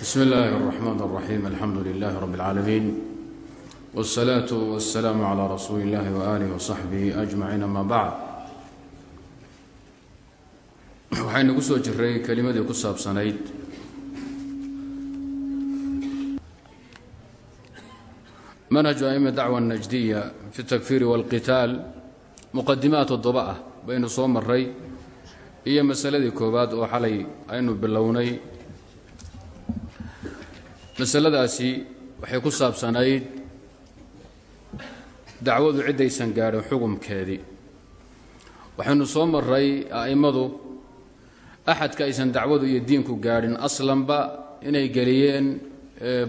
bsmi اllahi الرحman الرaxيim alxamdu لlah rb اlcaalamiin wالsalaaة wالsalaam عlى rasuuli اllahi وآlih وصaxbih أجmaciin ama bacd waxaynu ku soo jiray kelimadii ku saabsanayd manhaju aima dacwa الnajdiya fi اtakfiri wاlqitaal muqadimaad toddoba ah baynu soo maray iyo masaladii koowaad oo xalay aynu bilownay masaladaasi waxay ku saabsanayd dacwadu ciddaysan gaadhin xukumkeedii. Waxaynu soo maray a'immadu axadka aysan dacwadu iyo diinku gaadhin aslanba inay geliyeen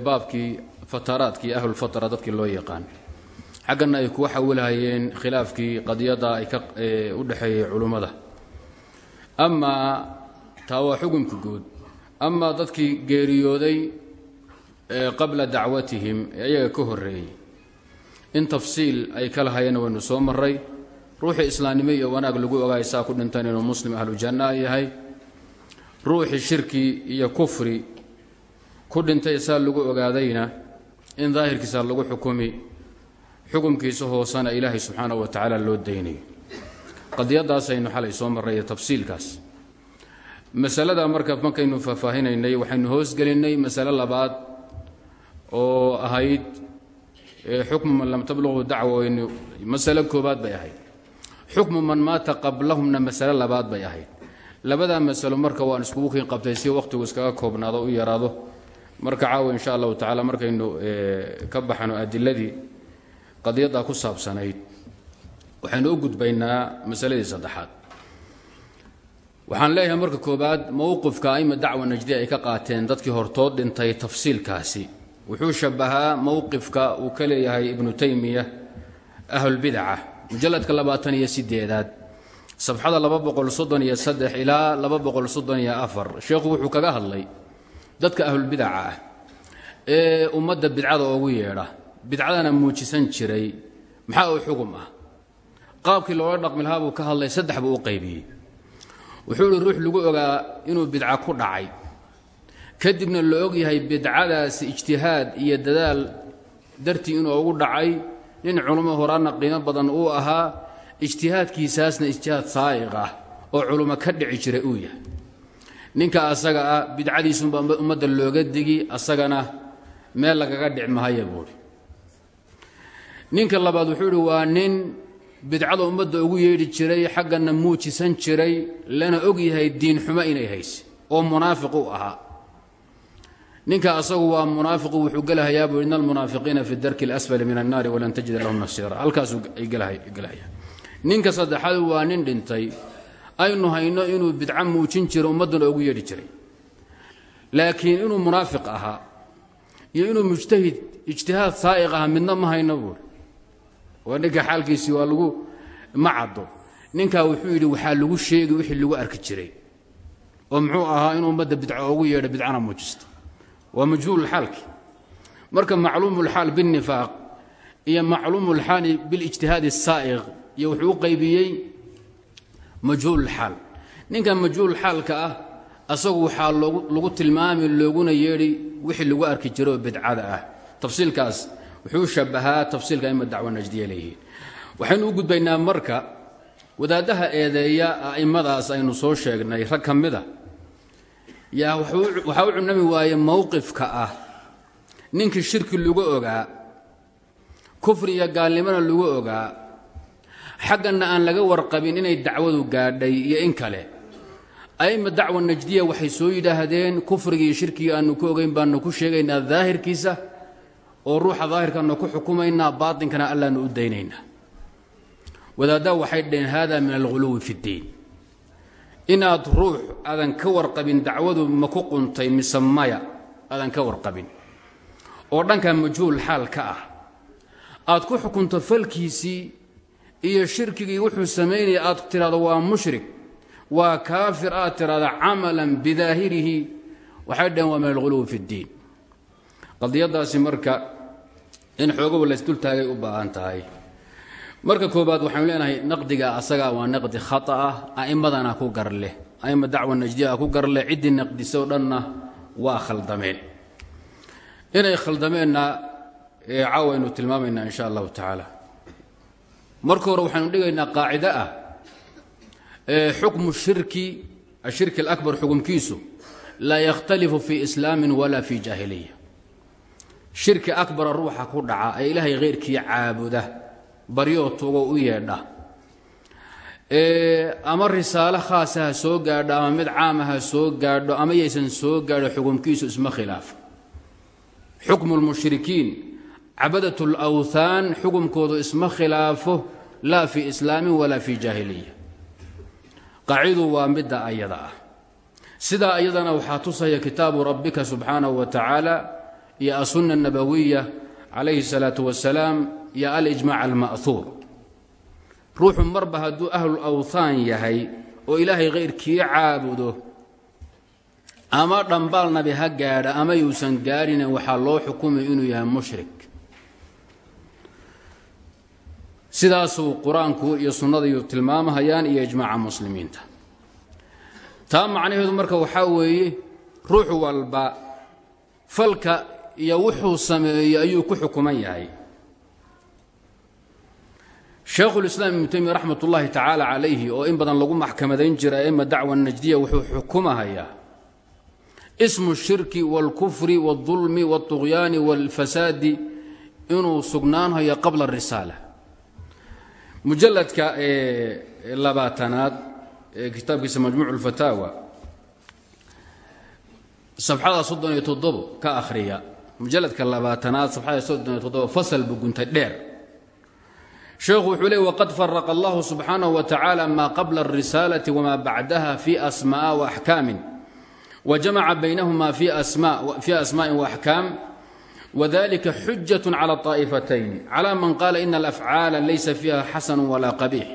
baabkii fataraadkii ahlulfatra dadkii loo yaqaan. Xaggana ay kuwa xawilhayeen khilaafkii qadiyadda ay ka u dhexeeyey culummada amaa taa waa xukumka guud. Amaa dadkii geeriyooday qabla dacwatihim ayaga ka horreeyey. In tafsiil ay ka lahayeen waynu soo maray ruuxii islaamnimo iyo wanaag lagu ogaay saa ku dhintan inuu muslim ahlu janna yahay. Ruuxii shirki iyo kufri ku dhintay saa lagu ogaadayna in daahirkiisa lagu xukumi xukumkiisa hoosana ilaahay subxaanahu wa tacaala loo daynayo. Qadiyadaasaynu xalay soo marray tafsiilkaas. Masalada marka markaynu faahfaahinaynay waxaynu hoosgelinay masale labaad oo ahayd xukmu man lam tablaqu dacwaynu masale koobaad bay ahayd. Xukmu man maata qablahumna masale labaad bay ahayd. Labadaa masalo marka waan iskugu kiin qabtay si wakhtigu iskaga koobnaado u yaraado. Marka caawa insha allahu tacaala markaynu ka baxno adiladii qadiyaddaa ku saabsanayd waxaynu u gudbaynaa masaladii saddexaad. Waxaan leeyahay marka koobaad mowqifka aima dacwa najdi ay ka qaateen dadkii hortood dhintay tafsiilkaasi wuxuu shabahaa mowqifka uu ka leeyahay ibnu taymiya ahlulbidaca mujalladka labaatan iyo sideedaad safxada laba boqol soddon iyo saddex ilaa laba boqol soddon iyo afar. Sheekhu wuxuu kaga hadlay dadka ahlulbidaca ah ee ummadda bidcada oogu yeedha. Bidcadana muujisan jiray. Maxaa uu xugum ah? Qaabkii loola dhaqmi lahaa buu ka hadlay saddex buu u qaybiyey. Wuxuu ihi ruux lagu ogaa inuu bidca ku dhacay kadibna la og yahay bidcadaasi ijtihaad iyo dadaal dartii inuu ugu dhacay nin culummo horaanna qiimo badan uu ahaa ijtihaadkiisaasna ijtihaad saa'iq ah oo culummo ka dhici jiray uu yahay. Ninka asaga ah bidcadiisunba ummadda looga digi asagana meel lagaga dhic mahaya ninka labaad wuxuu ihi waa nin bidcada ummadda ugu yeedhi jiray xaggana muujisan jiray lana og yahay diin xumo inay hayse oo munaafiq u ahaa ninka asagu waa munaafiqu wuxuu gelahayaa buu ina almunaafiqiina fi darki اlasfali min annaari walan tajida lahum nasiira. Halkaasuu ay gelahaya ninka saddexaad waa nin dhintay aynu hayno inuu bidco muujin jiro ummaddana ugu yeedhi jiray. Laakiin inuu munaafiq ahaa iyo inuu mujtahid ijtihaad saa'iq aha midna ma hayno buuri waa ninka xaalkiisii waa lagu ma caddo wuxuu yidhi waxaa lagu sheegi wixii lagu arki jiray. Oo muxuu ahaa inuu ummadda bidco ugu yeedho bidcana muujisto waa majhuululxaalki marka macluumulxaal binnifaaq iyo macluumulxaali bilijtihaadi asaa'iq iyo wuxuu u qaybiyey majhuululxaal ninkan majhuulxaalka ah asagu waxaa lagu tilmaami looguna yeedhi wixii lagu arki jiray oo bidcada ah. Tafsiilkaas wuxuu shabahaa tafsiilka ima dacwo najdiya leeyihiin waxaynu u gudbaynaa marka wadaaddaha eedeeya a'immadaas aynu soo sheegnay rag ka yaa waxaa u cunami waaye mowqifka ah. Ninkii shirki lagu ogaa kufri iyo gaalnimona lagu ogaa xagganna aan laga warqabin inay dacwadu gaadhay iyo in kale. Aima dacwa najdiya waxay soo yidhaahdeen kufrigii shirkigii aanu ku ogayn baanu ku sheegaynaa daahirkiisa oo ruuxa daahirkaanu ku xukumaynaa baatinkana allaanu u daynaynaa. Wadaaddaa waxay dhaheen hada min alghuluwi fi ddiin inaad ruux aadan ka warqabin dacwadu ma ku quntay mise maya aadan ka warqabin. Oo dhanka majhuul xaal ka ah aad ku xukunto falkiisii iyo shirkigii wuxuu samaynaya aad tidhahdo waa mushrik waa kaafir aad tidhahdo camalan bidaahirihi waxay dhaheen waa min alghuluwi fi ddiin. Qadiyadaasi marka in xoogoba laysdultaagay u baahan tahay marka koobaad waxaanu leenahay naqdiga asaga waa naqdi khata ah a'immadana ku gar leh. A'imma dacwa najdiya ku gar leh ciddii naqdisoo dhanna waa khaldameen. Inay khaldameenna caawa aynu tilmaamaynaa in sha allahu tacaala. Marka hore waxaynu dhigaynaa qaacido ah xukmu shirki ashirki alaكbar xukumkiisu laa yakhtalifu fii islaamin walaa fii jaahiliya. Shirki akbara ruuxa ku dhaca ee ilaahay khayrkii caabuda baryo tuugo u yeedha. Ama risaalo khaasa ha soo gaadho ama mid caam ha soo gaadho ama yaysan soo gaadho xukumkiisu isma khilaafo xukmu lmushrikiin cabadat lwthaan xukumkoodu isma khilaafo laa fii islaamin walaa fii jaahiliya. Qacidu waa midda ayada ah. Sidaa ayadana waxaa tusaya kitaabu rabbika subxaanahu wa tacaala iyo asunna nabawiya calayhi salaatu wasalaam iyo alijmac alma'huur ruuxu marba hadduu ahlu awthaan yahay oo ilaahay khayrkii caabudo ama dhambaal nabi ha gaadha ama yuusan gaadhine waxaa loo xukumay inuu yahay mushrik. Sidaasuu qur'aanku iyo sunnadaiyu tilmaamahayaan iyo ijmaaca muslimiinta. Taa macnaheedu marka waxaa weeye ruux walba falka iyo wuxuu sameeyey ayuu ku xukuman yahay shaekhulislaam ibnu taymiya raxmat ullaahi tacaala calayhi oo in badan lagu maxkamadayn jira aima dacwa najdiya wuxuu xukumahayaa ismu shirki wاlkufri wاlظulmi wاlطugyaani wاlfasaadi inuu sugnaanhayo qabla risaala mujaladka labaatanaad ee kitaabkiisa majmuuc اlfataawa safxada soddon iyo toddobo ka akhriya mujaladka labaatanaad safxada soddon iyo toddobo fasal bugunta dheer sheekhu wuxuu leey waqad faraqa allahu subxaanahu wa tacaala maa qabla اlrisaalati wma bacdaha fi asma'a waaxkaamin wjamaca baynahuma fi asmaءi waaxkaam wdalika xujaة clى طaa'ifatayn clى man qaala ina alafcaala laysa fiiha xasanu wala qabiix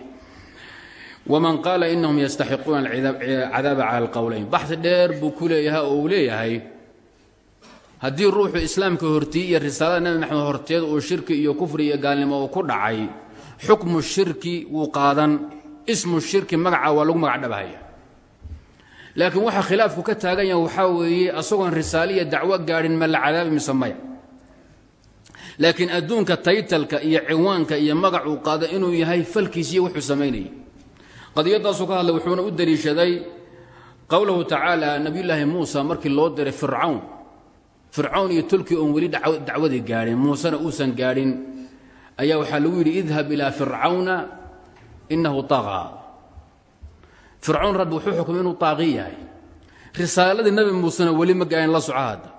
wman qaala inahum yastaxiquuna cadaaba cala اlqowlayn baxi dheer buu ku leeyahay oo uu leeyahay haddii ruuxu islaamka hortiy iyo risaalada nebi maxamed horteed uu shirki iyo kufri iyo gaalnimo uu ku dhacay xukmu shirki wuu qaadan ismu shirki magaca waa lagu magac dhabahaya laakiin waxaa khilaafku ka taagan yaha waxaa weeye asagoon risaaliya dacwo gaadhin ma la cadaabi mise maya. Laakiin adduunka taytalka iyo ciwaanka iyo magacuu qaada inuu yahay falkiisiyo wuxuu samaynayay qadiyadaasuu ka hadlay wuxuuna u daliishaday qowlahu tacaala nabiyulaahi muusa markii loo diray fircawn. Fircawn iyo tulkii oon weli dacwadii gaadhin muusena uusan gaadhin ayaa waxaa lagu yidhi idhab ilaa fircawna inahu aa fircawn rabbi wuxuu xukumay inuu aaqi nabi muusena weli ma la soco hadda.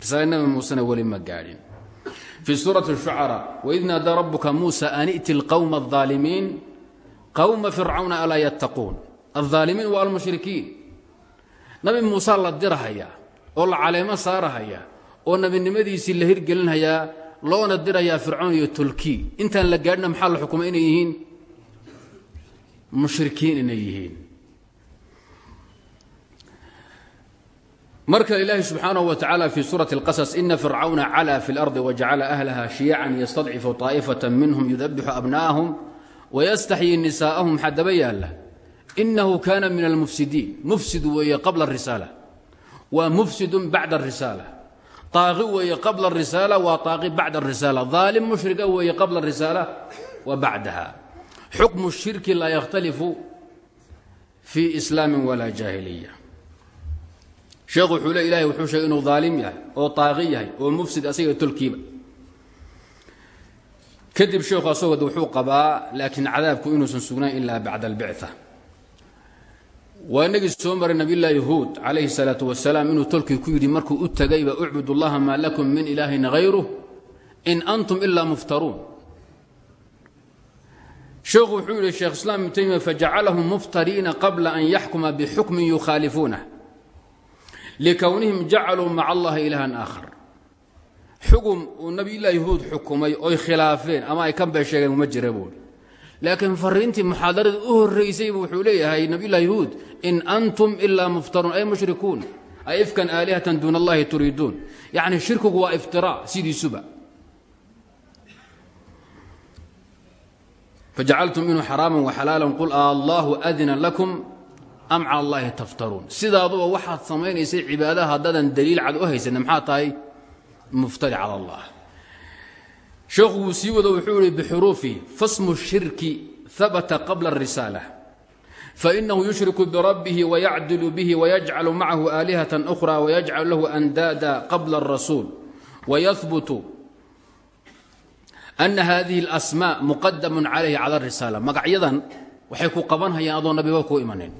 Risaaladii nabi muusena weli ma gaadhin. Fii suurati shucaraa waid naadaa rabbuka muusa an i'ti alqawma alظaalimiin qawma fircawna alaa yattaquun. Alظaalimiin waa almushrikiin. Nabi muusa la dirhayaa oo la caleemo saarahayaa oo nebinimadiisii la hirgelinhayaa loona dirayaa fircawn iyo tulkii intaan la gaadhina maxaa la xukumay inay yihiin mushrikiin inay yihiin marka ilaahi subxaanaه wa tacaala fii suurati اlqasas ina fircawna calaa fi اlardi wajacala ahlaha shiyacan yastadcifu طaa'ifaة minhum yudabixu abna'ahum wayastaxyii nisaa'ahum maxaa daba yaalla inahu kana min almufsidiin mufsid weeye qabla الrisaala waa mufsidun bacda الrisaala aaqi weeye qabla risaala waa aaqi bacd risaal aalim mushria weeye qabla risaala wa bacdaha. Xukmu shirki laa yakhtalifu fii slaamin walaa jaahiliya. Sheekh wuxuu le ilahay wuxuu sheegay inuu aalim yahay oo aaqi yahay oo mufsid asaga tolkiiba. Kadib sheekhu asagoo wuxuu qabaa laakiin cadaabku inuusan sugnayn ilaa bacda albica waa inagii soo maray nabiylahi huud calayhi salaau wasalaam inuu tolkii ku yidhi markuu u tegayba ucbud ullaha maa lakum min ilaahin hayru in antum ilaa muftaruun. Sheekhu wuxuu yidhi sheekh islaam ibnu taymiya fajacalahum muftariina qabla an yaxkuma bixukmin yukhaalifuunah likownihim jacaluu maca allahi ilaahan aakhar. Xugum uu nabiyulaahi huud xukumay oy ama ay ka been sheegeen uma jira laakiin fariintii muxaadarada u horraysaybu wuxuu leeyahay nabiyullaahi huud in antum ilaa muftaruun ay mushrikuun ay ifkan aalihatan duuna allahi turiiduun. Yacni shirkigu waa iftiraac sidiisuba. Fajacaltum minhu xaraaman waxalaalan qul allaahu adina lakum am cala allaahi taftaruun. Sidaaduba waxaad samaynaysay cibaadaha haddaadan daliil cad u haysanin maxaa tahay? Muftari cala allah sheekhu wuu sii wado wuxuu ihi bixuruufi fasmu shirki habata qabla الrisaala fainahu yushriku birabbihi wayacdilu bihi wayajcalu macahu aalihatan أkhra wayajcalu lahu andaada qabla الrasuul wayahbutu ana hadihi اlasmaa muqadamu calayhi cala الrisaala magacyadan waxay ku qabanhayaan adoo nabiba ku imanin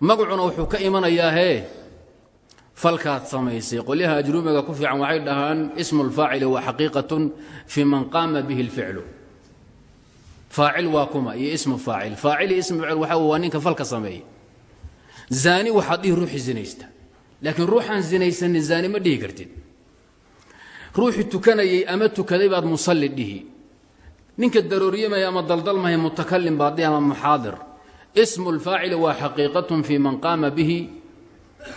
magacuna wuxuu ka imanayaa hee falkaad samaysay. Qolyaha ajruumiga ku fiican waxay dhahaan ismu lfaacili wa xaqiiqatun fii man qaama bihi اlficlu faacil waa kuma iyo ismu faacil. Faacil ismu faacil waxa waa ninka falka sameeyey. Zaani waxaad dhihi ruuxii zinaysta. Laakiin ruuxaan zinaysanin zaani ma dhihi kartid. Ruuxii tukanayey ama tukaday baad musalli dhihi. Ninka darooriyamaya ama daldalmaya mutakalim baad ama muxaadir. Ismu lfaacili waa xaqiiqatun fii man qaama bihi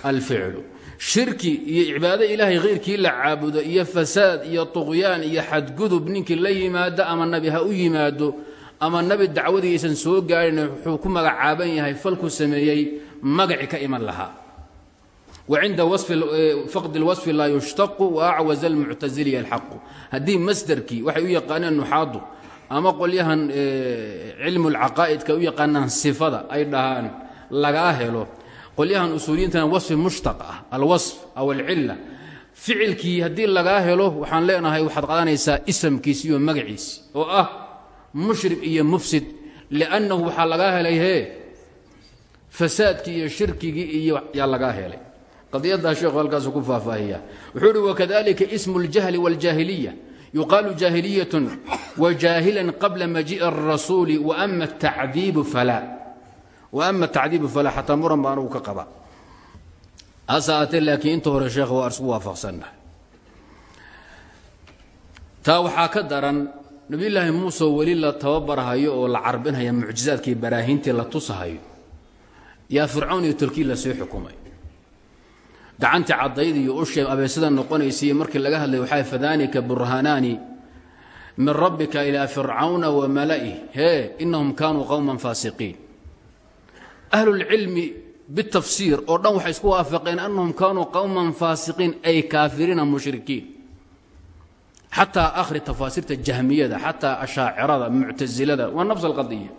alficlu shirki iyo cibaado ilaahay khayrkii la caabudo iyo fasaad iyo tuqyaan iyo xadgudub ninkii la yimaado ama nabi ha u yimaado ama nabi dacwadii aysan soo gaadhin wuxuu ku magacaaban yahay falku sameeyey magaci ka iman lahaa. Wa cinda faqdi اlwaصfi laa yushtaqu waacwaza almuctasiliya alxaqu haddii masderkii waxay u yaqaaneen nuxaadu ama qolyahan cilmu lcaqaa'idka u yaqaanaan sifada ay dhahaan lagaa helo qolyahan usuuliyiintana wasfi mushtaq ah alwasf aw alcilla ficilkii haddii lagaa helo waxaan leenahay waxaad qadanaysaa isamkiisi iyo magaciisi oo ah mushrib iyo mufsid liannahu waxaa lagaa helay hee fasaadkii iyo shirkigii iyo yaa lagaa helay qadiyaddaa sheekhu halkaasu ku faahfaahiya wuxuu uhi wakadalika ismu اljahli wاljaahiliya yuqaalu jaahiliyatun wajaahilan qabla majiiءi الrasuuli waama الtacdiibu falaa ama tacdiibu fala xataa muran ba anugu ka qaba. Hase aatee laakiin inta hore sheekh waa isku waafaqsannahay waxaa ka daran nebiyulaahi muuse weli la tababarhayo oo la carbinhaya mucjizaadkii baraahiintii la tusahayo. Yaa fircawn iyo tolkii la sii xukumay. Gacantii caddayd iyo ushee abeesada noqonaysaiyo markii laga hadlay waxaa fadaanika burhanaani min rabbika ilaa fircawna wa mala'ih. Hee inahum kaanuu qowman faasiqiin ahlulcilmi bitafsiir oo dhan waxay isku waafaqeen annahum kaanuu qowman faasiqiin ay kaafiriina mushrikiin. Xataa akhri tafaasiirta jahmiyada xataa ashaacirada muctasilada waa nafs alqadiya.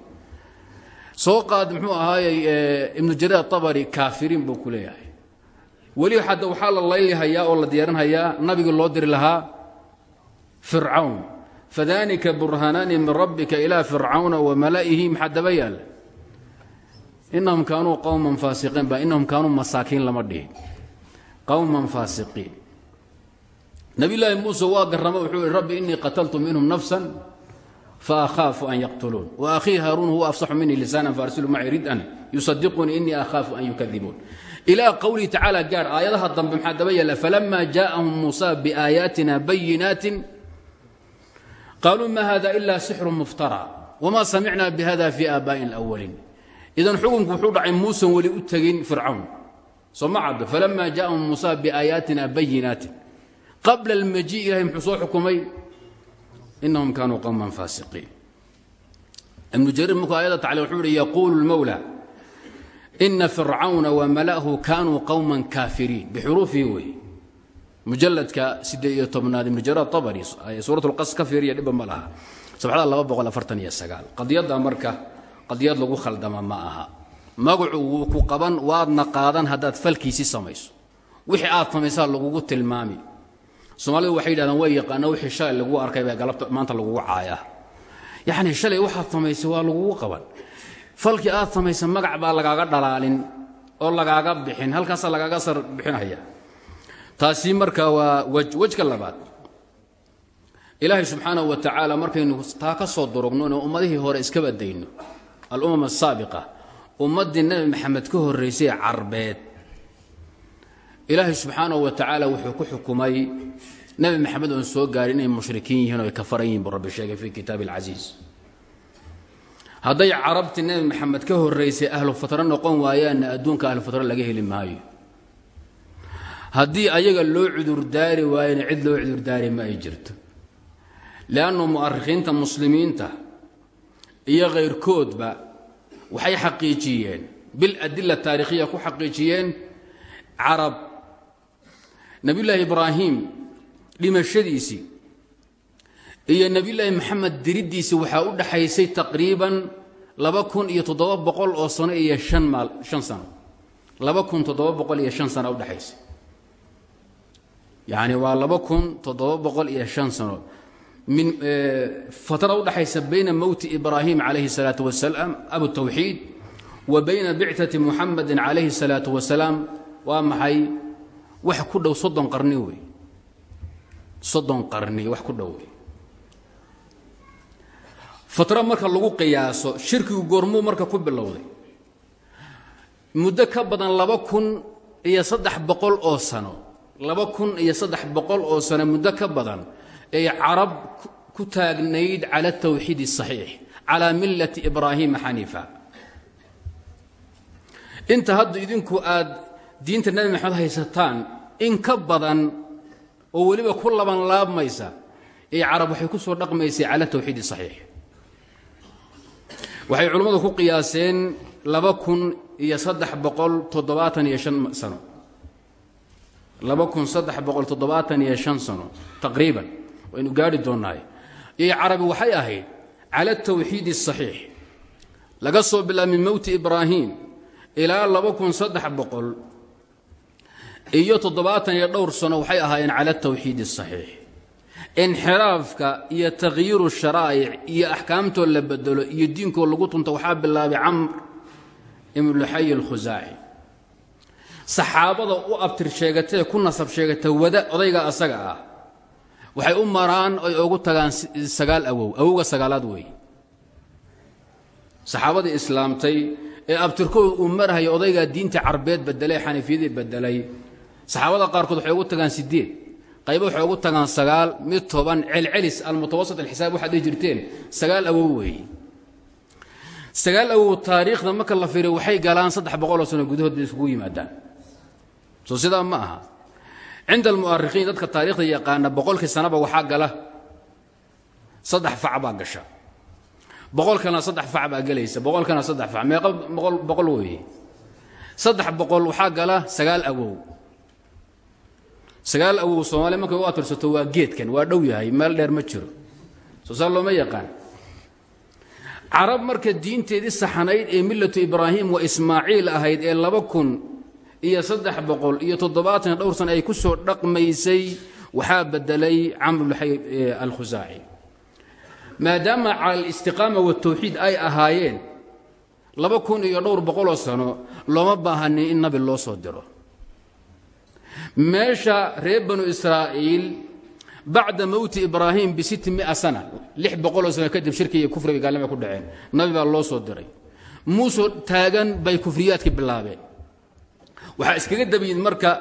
Soo qaad muxuu ahaayey ibnu jariir atabari kaafiriin buu ku leeyahay. Weli hadda waxaa la laylihayaa oo la diyaarinhayaa nabigii loo diri lahaa fircawn. Fadanika burhanaani min rabbika ilaa fircawna wa mala'ihi maxaa daba yaalla inahum kaanuu qowman faasiqiin ba inahum kaanuu masaakiin lama dhihin qowman faasiqiin nabiyllaahi muuse waa darrama wuxuu rabbi innii qataltu minhum nafsan fa akhaafu an yaqtuluun wa akhii haaruun huwa afsaxu minii lisaanan faarsilu maci ridan yusadiqunii innii akhaafu an yukadibuun ilaa qowlihi tacaala gaar aayadaha dambe maxaa daba yaalla falamaa jaaahum muusa biaayaatina bayinaatin qaaluu ma hada ila sixru muftara wamaa samicna bihada fii aabaa'in alawaliin idan xukunku wuxuu dhacay muusan weli u tegin fircawn soo ma caddo falama jaءahum muusa biaayaatina bayinaatin qabla اlmaji ilahay muxuu soo xukumay inahum kaanuu qowman faasiqiin ibnu jariir markuu aayadda tacli wuxuu ihi yaquulu اlmowlى ina fircawna wamala'hu kaanuu qowman kaafiriin bixuruufihi wey mujaladka siddeed iyo tobnaad ibnu jariir atabari suurat lqas ka fiiriya dhibba ma laha sabxada laba boqol afartan iyo sagaal qadiyadda marka qadiyad lagu khaldama ma aha. Magacu wuu ku qaban waadna qaadan haddaad falkiisi samayso. Wixii aad samaysaa lagugu tilmaami. Soomaalidu waxay yidhahdaan way yaqaana wixii shalay lagu arkay baa galabta maanta lagugu caayaa. Yacni shalay waxaad samaysay waa lagugu qaban. Falkii aad samaysa magac baa lagaaga dhalaalin oo lagaaga bixin halkaasaa lagaaga sar bixinaya. Taasi marka waa wejka labaad. Ilaahay subxaanahu wa tacaala markaynu taa ka soo durugno inuu ummadihii hore iska badayno alumam asaabiqa ummaddii nebi maxamed ka horraysay carbeed. Ilaahay subxaanahu wa tacaala wuxuu ku xukumay nebi maxamed oon soo gaarin inay mushrikiin yihiin o ay kafaran yihiin buu rabbi sheegay fii kitaabi alcasiis hadday carabtii nebi maxamed ka horraysay ahlu fatro noqon waayaanna adduunka ahlu fatro laga heli maayo. Haddii ayaga loo cudurdaari waayana cid loo cudurdaari ma ay jirto. Leannu mu'arikhiinta muslimiinta iyo khayrkoodba waxay xaqiijiyeen bil adila taarikhiya ku xaqiijiyeen carab. Nebiyullaahi ibraahim dhimashadiisii iyo nebiyulaahi maxamed diriddiisii waxaa u dhaxaysay taqriiban laba kun iyo toddoba boqol oo sano iyo shan maal shan sano. laba kun toddoba boqol iyo shan sano udhaxaysay yacni waa laba kun toddoba boqol iyo shan sano min fatra udhaxaysa bayna mowti ibraahim calayhi الsalaatu wasalaam abu tawxiid wa bayna bictati muxamadi calayhi الsalaatu wasalaam waa maxay wax ku dhow soddon qarni wey soddon qarni wax ku dhow wey fatra marka lagu qiyaaso shirkigu goormuu marka ku bilowday muddo ka badan laba kun iyo saddex boqol oo sano laba kun iyo saddex boqol oo sano muddo ka badan ay carab ku taagnayd cala tawxiid saxiix calaa millati ibraahiima xaniifa. Inta hadda idinku aad diinta nabi maxamed haysataan in ka badan oo weliba ku laban laabmaysa ay carab waxay ku soo dhaqmaysay cala tawxiid saxiix waxay culummadu ku qiyaaseen laba kun iyo saddex boqol toddobaatan iyo shan sano. Laba kun saddex boqol toddobaatan iyo shan sano taqriiban waynu gaari doonnaay yay carabi waxay ahayd cala tawxiid asaxiix laga soo bilaab min mowti ibraahim ilaa iyo toddobaatan iyo dhowr sano waxay ahaayeen cala atawxiid asaxiix inxiraafka iyo takhyiiru sharaa'ic iyo axkaamtoo la bedelo iyo diinkoo lagu tunto waxaa bilaabay camr ibnulxayi alkhusaaci saxaabada u abtir sheegatee ku nasab sheegata wada odayga asaga ah waxay u maraan oy ugu tagaan sagaal awow awowga sagaalaad weeye saxaabadii islaamtay ee abtirkooda uu marahaya odaygaa diinta carbeed bedelay xaniifiyadii bedelay saxaabada qaarkood waxay ugu tagaan sideed qaybo waxay ugu tagaan sagaal mid toban celcelis almutawasit alxisaab waxaad dhihi jirteen sagaal awow weeye sagaal awow taariikhda marka la fiiriyo waxay galaan saddex boqoloo sano gudahood bay iskugu yimaadaan. Soo sidaa ma aha cinda almu'arikhiin dadka taarikhda yaqaana boqolkii sanaba waxaa gala saddex fac baa gasha boqolkana saddex fac baa gelaysa boqolkana saddex fac meeqa boqol weeye saddex boqol waxaa gala sagaal awow sagaal awow soomaaliya markay u atirsato waa geedkan waa dhow yahay meel dheer ma jiro soo saa looma yaqaan carab marka diinteedii saxanayd ee millatu ibraahim wa ismaaciil ahayd iyo saddex boqol iyo toddobaatan dhowr san ay ku soo dhaqmaysay waxaa bedelay camrulxay alkhusaaci maadaama cala alistiqaama watawxiid ay ahaayeen laba kun iyo dhowr boqoloo sano looma baahanin in nabi loo soo diro. Meesha reer banu israa'iil bacda mowti ibraahim bisitti mia sana lix boqoloo sano kadib shirki iyo kufriga gaalnimay ku dhaceen nabi baa loo soo diray. Muusoo taagan bay kufriyaadki bilaabeen waxaa iskaga dabayin marka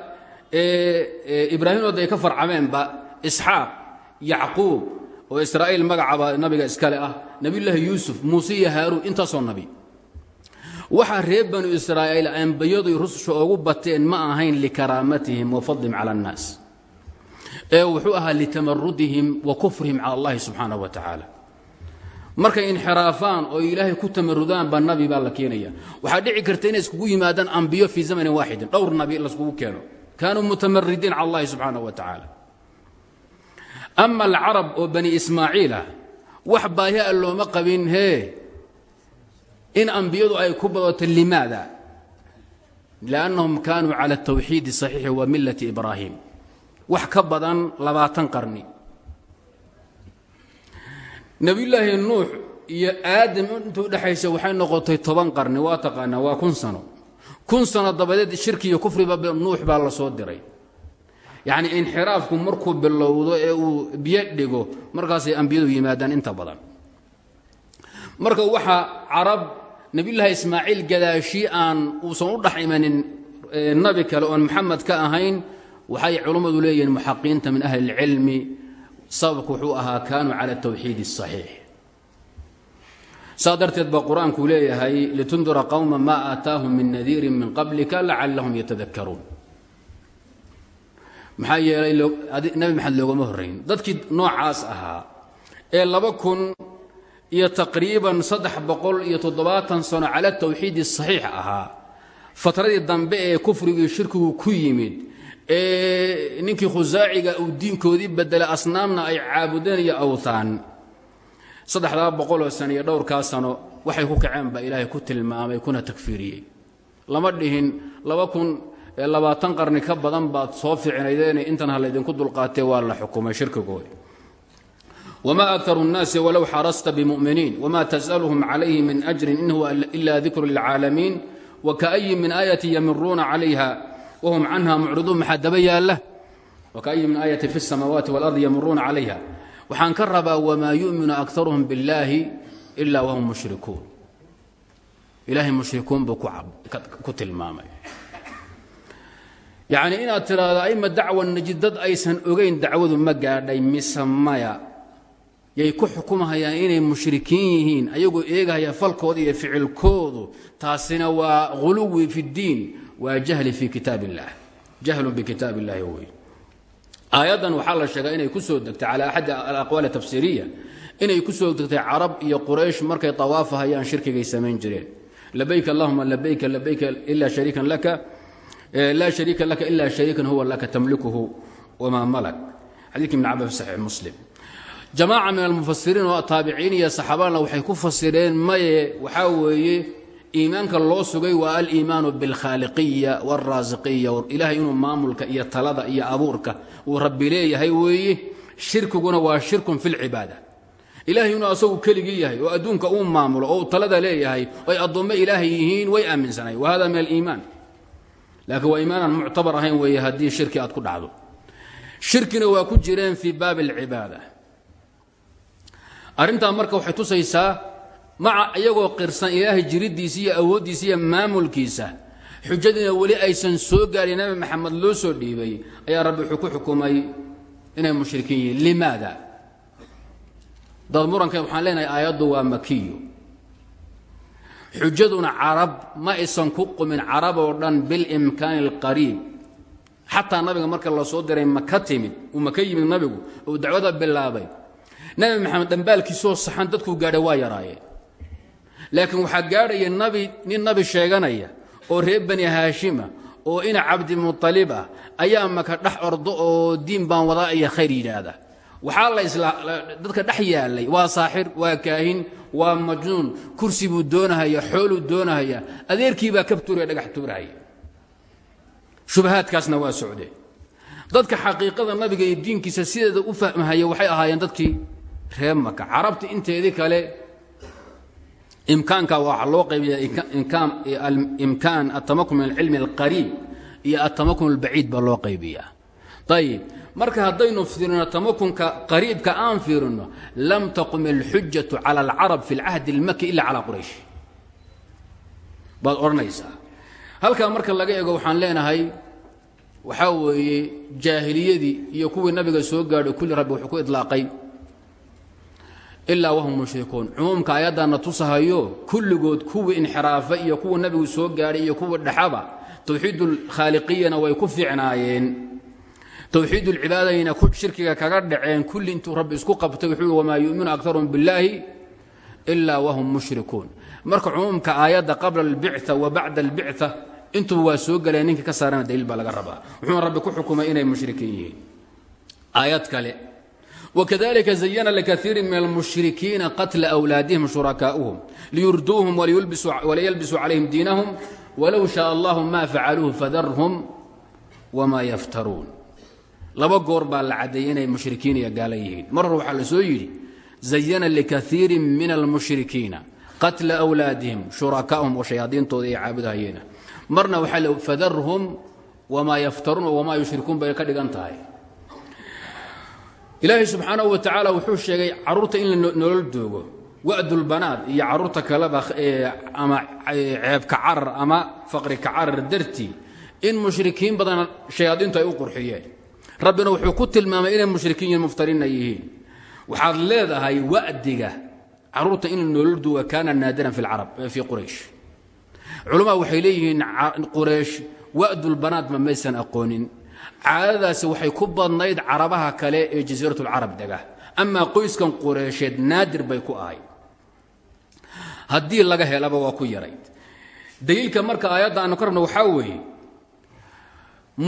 ibraahimood ay ka farcameenba isxaaq yacquub oo israa'iil magacaba nabiga iskale ah nebiyullaahi yuusuf muuse iyo haaruun intaasoo nabi. Waxaa reer banu israa'iil ambiyadu rususha ugu bateen ma ahayn likaraamatihim wa fadlihim cala annaas. Ee wuxuu ahaa litamarudihim wa kufrihim cala allahi subxaanahu wa tacaala markay inxiraafaan oo ilaahay ku tamarudaan baa nabi baa la keenaya. Waxaa dhici karta inay iskugu yimaadaan ambiyo fii zamanin waaxidin dhowr nabi laiskugu keeno. Kaanuu mutamaridiin cala allahi subxaanahu wa tacaala. Ama alcarab oo bani ismaaciil ah wax baahi'a looma qabin hee in ambiyadu ay ku badato limaada? Liannahum kaanuu cala atawxiidi saxiixi wa millati ibraahim. Wax ka badan labaatan qarni nebiyullaahi nuux iyo aadam inta udhexaysa waxay noqotay toban qarni waa taqaanaa waa kun sano. Kun sano dabadeed shirki iyo kufriba nuux baa la soo diray. Yacnii inxiraafku markuu bilowdo ee uu biyo dhigo markaasay ambiyadu yimaadaan inta badan. Marka waxaa carab nebiyullaahi ismaaciil gadaashii aan uusan u dhex imanin nabi kale oon maxamed ka ahayn waxay culummadu leeyihiin muxaqiinta min ahli اlcilmi sababku wuxuu ahaa kaanuu cala tawxiid اصaxiix saa darteed baa qur'aanku leeyahay litundira qowma maa aataahum min nadiiri min qablika lacallahum yatadakaruun maxaa yeelay nebi maxamed loogama horrayn dadkii noocaas ahaa ee laba kun iyo taqriiban saddex boqol iyo toddobaatan sano cala tawxiidi saxiix ahaa fatradii dambe ee kufrigii shirkigu ku yimid ninkii khusaaciga uu diinkoodii bedelay asnaamna ay caabudeen iyo awthaan saddexdaa boqoloo sano iyo dhowrkaa sano waxay ku kaceen baa ilaahay ku tilmaamay kuna takfiiriyey lama dhihin laba kun labaatan qarni ka badan baad soo ficinaydeen intan ha laydinku dulqaatee waa la xukumay shirkigoodi wma akar الnaasi walow xarasta bmuminiin wma tsأlhm calayhi min أjri in huwa ila dikru lilcaalamiin wkaأyi min aayati yamiruuna calayha whm canha mucriduun maxaa daba yaala wkaأyi min aayati fi الsamaawaati wاlardi yamiruuna calayha waxaan ka rabaa wmaa yuminu akarhm biاllahi ila whm mushrikuun ilahay mushrikuun buu ku tilmaamay yacni inaad tiraahdo aima dacwa najid dad aysan ogayn dacwadu ma gaadhay mise maya yay ku xukumhayaan inay mushrikiin yihiin ayagoo eegahaya falkooda iyo ficilkoodu taasina waa huluwi fi اddiin waa jahli fi kitaab اllah jahlun bikitaab اllahi wey aayaddan waxaa la sheegaa inay ku soo degtay cala axadi alaqwaal tafsiiriya inay ku soo degtay carab iyo quraysh markay tawaafahayaan shirkigay samayn jireen. Labayk allahuma labayka labayka ila shariikan laka laa shariika laka ila shariikan huwa laka tamlikuhu wmaa malak. Xadiidki ibn cabas saxiix muslim. Jamaaca min almufasiriin oo taabiciin iyo saxaabadna waxay ku fasireen maye waxaa weeye iimaanka loo sugay waa aliimaanu biاlkhaaliqiya wاlraasiqiya ilaahay inuu maamulka iyo talada iyo abuurka uu rabbi leeyahay weeye shirkiguna waa shirkun fi lcibaada ilahay inuu asagu keligii yahay oo adduunka uu maamulo oo talada leeyahay oy addoommo ilaahay yihiin way aaminsanay wa hada min aliimaan. Laakiin waa iimaanan muctabar ahayn weeye haddii shirki aad ku dhacdo. Shirkina waa ku jireen fii baabi alcibaada. Arrintaa marka waxay tusaysaa maca iyagoo qirsan ilaahay jiriddiisa iyo awooddiisa iyo maamulkiisa. Xujadiina weli aysan soo gaarin nabi maxamed loo soo dhiibay. Ayaa rabbi wuxuu ku xukumay inay mushrikiin yihiin. Limaada? Dad muranka waxaan leenahay aayaddu waa makiyo. Xujaduna carab ma aysan ku qumin carab oo dhan bilimkaani alqariib xataa nabiga marka la diray maka timid. Uu maka yimid nabigu uu dacwada bilaabay. Nabi maxamed dhambaalkiisoo saxan dadkuu gaadhay waa yaraayeen laakiin waxaa gaadhaya nabi nin nabi sheeganaya oo reer bani haashima oo ina cabdimualib ah ayaa maka dhex ordo oo diin baan wadaa iyo khayr yidhaahda. Waxaa la dadka dhex yaallay waa saaxir waa kaahin waa majnuun kursi buu doonahaya xooluu doonahaya adeerkiibaa kab tuuraya dhagax tuurahaya shubahaadkaasna waa socdee dadka xaqiiqada nabiga iyo diinkiisa sideeda u fahmahaya waxay ahaayeen dadkii reer maka inteedii kale imkaanka waxaa loo qaybiya imkaan atamakun min alcilmi alqariib iyo atamakun albaciid baa loo qaybiyaa. Ayib marka haddaynu fiirino tamakunka qariibka aan fiirino lam taqum alxujatu cala alcarab fi اlcahdi اlmaki ila calaa quraysh. Baad odhanaysaa. Halkaa marka laga eego waxaan leenahay waxaa weeye jaahiliyadii iyo kuwii nabiga soo gaadhay kulli rabbi wuxuu ku idlaaqay ilaa wahum mushrikuun. Cumuumka ayaddaana tusahayo kulligood kuwii inxiraafa iyo kuwa nabigu soo gaadhay iyo kuwa dhexaba towxiidulkhaaliqiyana way ku fiicnaayeen. Towxiidulcibaadayna shirkiga kaga dhaceen kulli intuu rabbi isku qabtay wuxuu wamaa yu'minu akarum billaahi ilaa wahum mushrikuun. Marka cumuumka aayadda qabla albicta wa bacda albicta intuba waa soo galeen ninka ka saarana daliil baa laga rabaa. Wuxuuna rabbi ku xukumay inay mushrikiin yihiin. Aayad kale wakadalika zayana likaiiri min almushrikiina qatla awlaadihim shurakaa'uhum liyurduuhum waliyalbisuu calayhim diinahum walow shaa allahu ma facaluuhu fadarhum wamaa yaftaruun laba goor baa la caddeeyey inay mushrikiin iyo gaala yihiin mar hore waxaa la soo yidhi zayana likaiiri min almushrikiina qatla awlaadihim shurakaa'uhum oo shayaadiintooda ay caabudahayeena marna waxaa l fadarhum wamaa yaftaruun wamaa yushrikuun bay ka dhigan tahay ilaahay subxaanahu wa tacaala wuxuu sheegay carruurta in la nolol doogo wa'dulbanaad iyo carruurta kaleba ama ceebka carar ama faqrika carar dartii in mushrikiin badan shayaadiintu ay u qurxiyeen. Rabbina wuxuu ku tilmaamay inay mushrikiin muftariinna yihiin. Waxaad leedahay wa'diga carruurta in la nolol dooga kaana naadiran fii quraysh. Culamaa waxay leeyihiin quraysh wa'dulbanaadma maysan aqoonin caadadaasi waxay ku badnayd carabaha kale ee jasiiratulcarab dega. Amaa qoyskan qureysheed naadir bay ku ahayd haddii laga helaba waa ku yarayd. Daliilka marka aayadda aanu ka rabno waxaa weeye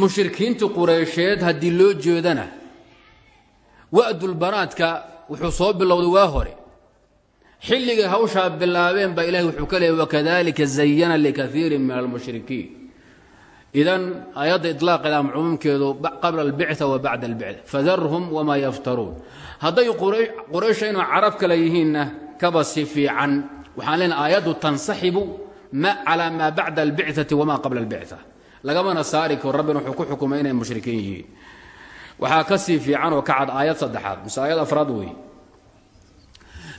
mushrikiinta qureysheed haddii loo jeedana wa'dulbanaadka wuxuu soo bilowday waa hore. Xilligay hawshaa bilaabeen baa ilahay wuxuu ka leeyay wakadalika zayana likaiirin min almushrikiin idan aayadda ilaaqeeda ama cumuumkeedu qabla albicثa wa bacda albicثa fadarhum wmaa yaftaruun hadday quraysha inuu carab kale yihiinna kaba si fiican waxaan leenahay aayaddu tansaxibu calى maa bacda albicثati wma qabla اlbicثa lagamana saari karo rabbina wuxuu ku xukumay inay mushrikiin yihiin waxaa ka sii fiican oo ka cad aayad saddexaad mise aayad afraad weeye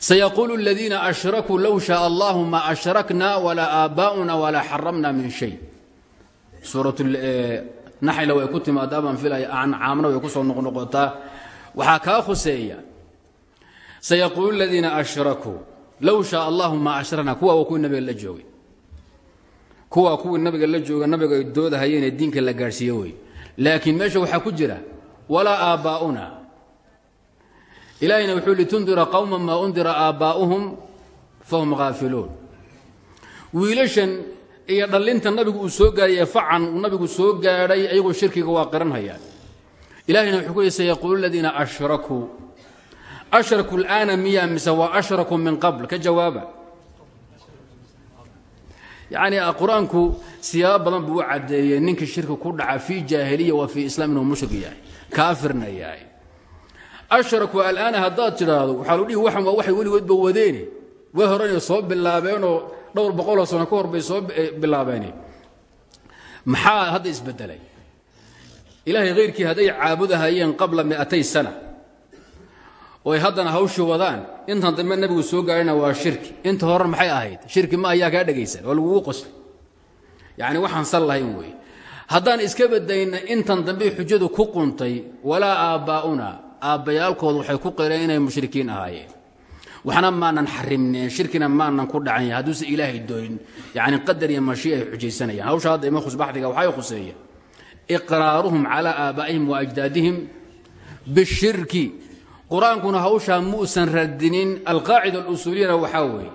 sayaquulu اladiina ashrakuu low shaء allahu ma ashrakna walaa aabaa'una walaa xaramna min shay suurat naxla way ku timaada baan filaya ancaamna way ku soo noqnoqotaa waxaa kaa khuseeya sayaquulu اladiina ashrakuu low shaء allahu ma ashrakna kuwa kuwii nabiga la joogay. Kuwa kuwii nabiga la jooga nabiga ay diinka la gaadhsiiye wey laakiin meesha waxaa ku jira walaa aabbaa'una ilaahayna wuxuu litundira qowma maa undira aabbaa'uhum fahum haafiluun wiilashan iyo dhallinta nabigu uu soo gaadhay ee facan uu nabigu soo gaadhay ayagoo shirkiga waa qiranhayaan ilahayna wuxuu ku yihi sayaquulu ladiina ashrakuu ashrakuu اl'aana miya mise waa ashrakuu min qabl? ka jawaaba. Yacni qur'aanku siyaabo badan buu u caddeeyey ninkii shirki ku dhaca fii jaahiliya wa fii islaam inuu mushrik yahay kaafirna yahay. Ashraku al'aana haddaad tidhaahdo waxaa lu dhihi waxan waa waxay weligoodba wadeene way horanay soo bilaabeenoo dhowr boqoloo sano ka hor bay soo bilaabeene maxaa hadda isbedelay? Ilaahay hayrkii hadday caabudahayeen qabla mi'atay sana oo haddana hawshii wadaan intan dambe nebigu soo gaadhina waa shirki. Inta hore maxay ahayd? Shirki ma ayaa kaa dhegaysan waa lagugu qosay yacni waxaan sal lahayn weeye. Haddaan iska badayna intan dambe xujadu ku quntay walaa aabbaa'una aabbayaalkood waxay ku qireen inay mushrikiin ahaayeen waxna maanan xarimneen shirkina maanan ku dhacan hadduusan ilaahay doonin yacni qadar iyo mashii ay xujaysanayaan. Hawsha hadda ima khusbaxdiga waxay khuseeya. Iqraaruhum calaa aabaa'ihim wa ajdaadihim bishirki. Qur'aankuna muusan radinin alqaacida alusuuliyana waxaa weeye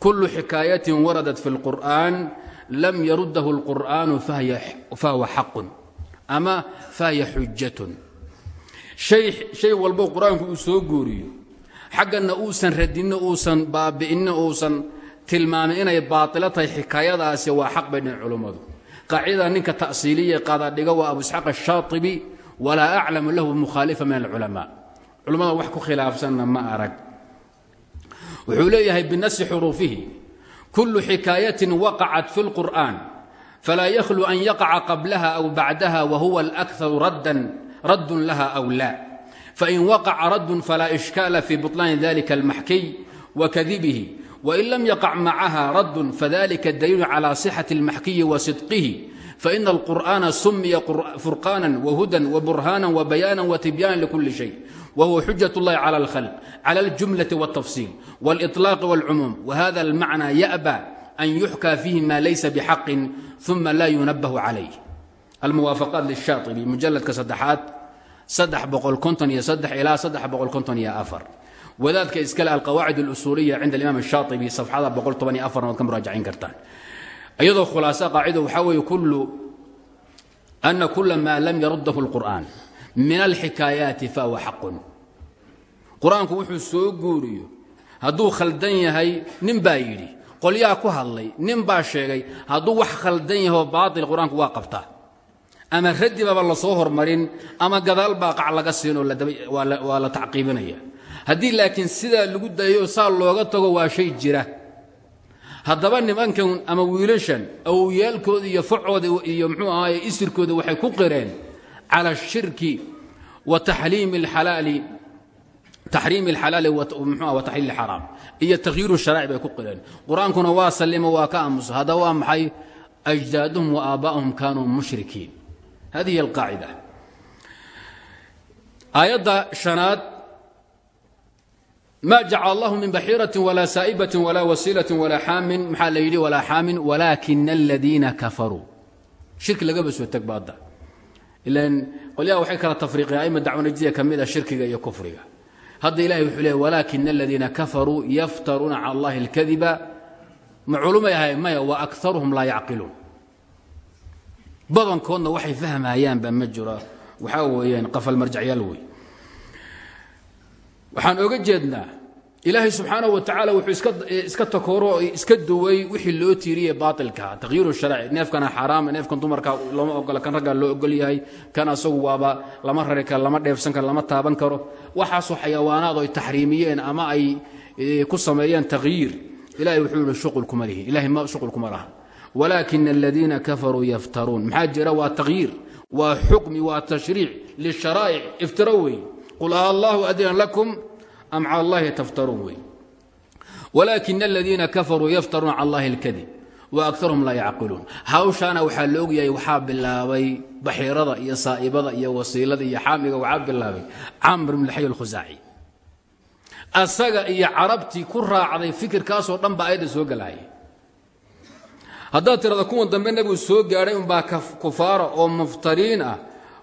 kullu xikaayatin waradat fi اlqur'an lam yaruddahu اlqur'aanu fahuwa xaqun ama fahiya xujatun shay walbo qur'aanku soo guuriyo xaggana uusan radinno uusan baabi'inno uusan tilmaamin inay baatilo tahay xikaayadaasi waa xaq bay dhihin culummadu qaacidada ninka ta'siiliya qaadadhiga waa abu isxaaq ashaatibi walaa aclamu lahu mukhaalifa min alculamaa. Culimmada wax ku khilaafsanna ma arag. Wuxuu leeyahay binasi xuruufihi kullu xikaayatin waqacat fi اlqur'an falaa yakhlu an yaqaca qablaha aw bacdaha wa huwa alakharu raddun laha aw la fain waqaca raddun falaa ishkaala fi buطlaani dalika almaxkiy wa kadibihi wain lam yaqac macaha raddun fadalika daliilu calى صixaةi اlmaxkiyi wa sidqihi faina alqur'ana sumiya furqaana wahudan waburhaana wabayaana watibyaana likuli shay وهو xujة الlahi عlى الخلق عlى الجuملة والتفصيل والإطلاق والcموم وhذا المعنى يأبى أن يحكى فيه ma laysa بحق ثuma la ينبه عlيه المواaفقاaت للشhاطبي مجلدka سدexaad ilaa saddex boqol konton iyo afar wadaadka iskale alqawaacid اlusuuliya cinda alimaam الshaaطibi safxada boqol toban iyo afarna waad ka muraajacayn kartaan iyadoo khulaasa qaacida waxaa weeye ana kula ma lam yarudahu اlqur'an min alxikaayaati fahuwa xaqun qur-aanku wuxuu soo guuriyo hadduu khaldan yahay nin baa yidhi qolyaha ku hadlay nin baa sheegay hadduu wax khaldan yahoo baatil qur-aanku waa qabtaa ama radibaba la soo hormarin ama gadaal baa qac laga siinoo waa la tacqiibinaya haddii laakiin sidaa lagu dayo saa looga tago waa shay jira. Haddaba nimankan ama wiilashan awowyaalkooda iyo facooda iyo mxuu ahaay isirkooda waxay ku qireen cala ashirki wa taxriimi alxalaali mxuah wa taxliil alxaraam iyo takhyiiru sharaa'ic bay ku qireen. Qur'aankuna waa sallimo waa ka aamusa haddaba waa maxay hadi hiy alqaacida aayadda shanaad ma jacal allahu min baxiirati walaa saa'ibati walaa wasiilati walaa xaamin maxaa la yidhi walaa xaamin walaakina aladiina kafaruu shirki lagaba soo tag baadda ilan qolyaha waxay kala tafriiqeen aima dacwanajiya ka mid a shirkiga iyo kufriga hadda ilahay wuxuu leey walaakina aladiina kafaruu yaftaruuna cala allahi alkadiba ma culumay ahay maya wa akaruhum laa yacqiluun badankoodna waxay fahmayaanba ma jiro. Waxaa weeyaan qafal marjacyaal wey waxaan oga jeednaa ilaahay subxaanaه wa tacaala wuxuu iska takooro iska duway wixii loo tiiriyey baailkaa takyiiru sharci neefkana xaaraama neefkan dumarka looma ogola kan raggaa loo ogol yahay kan asagu waaba lama rari karo lama dheefsan karo lama taaban karo. Waxaasoo xayawaanaad ay taxriimiyeen ama ay ku sameeyeen takyiir. Ilahay wuxuu yihi shuqulkuma lihi. Ilahay ma shuqulkuma laha walaakina aladiina kafaruu yaftaruun maxaa jira waa takyiir waa xukmi waa tashriic lisharaa'ic iftiro wey qul a allahu adina lakum am cala allahi taftaruun wey walaakina aladiina kafaruu yaftaruuna cala allahi اlkadib wa akarhum laa yacqiluun hawshaana waxaa la ogyahay waxaa bilaabay baxiirada iyo saa'ibada iyo wasiilada iyo xaamiga waxaa bilaabay camr bn lxay اlkhusaaci asaga iyo carabtii ku raacday fikirkaasoo dhan baa ayadda soo gelaya haddaad tirada kuwan dambe nebigu soo gaadhay unbaa kufaara oo muftariin ah.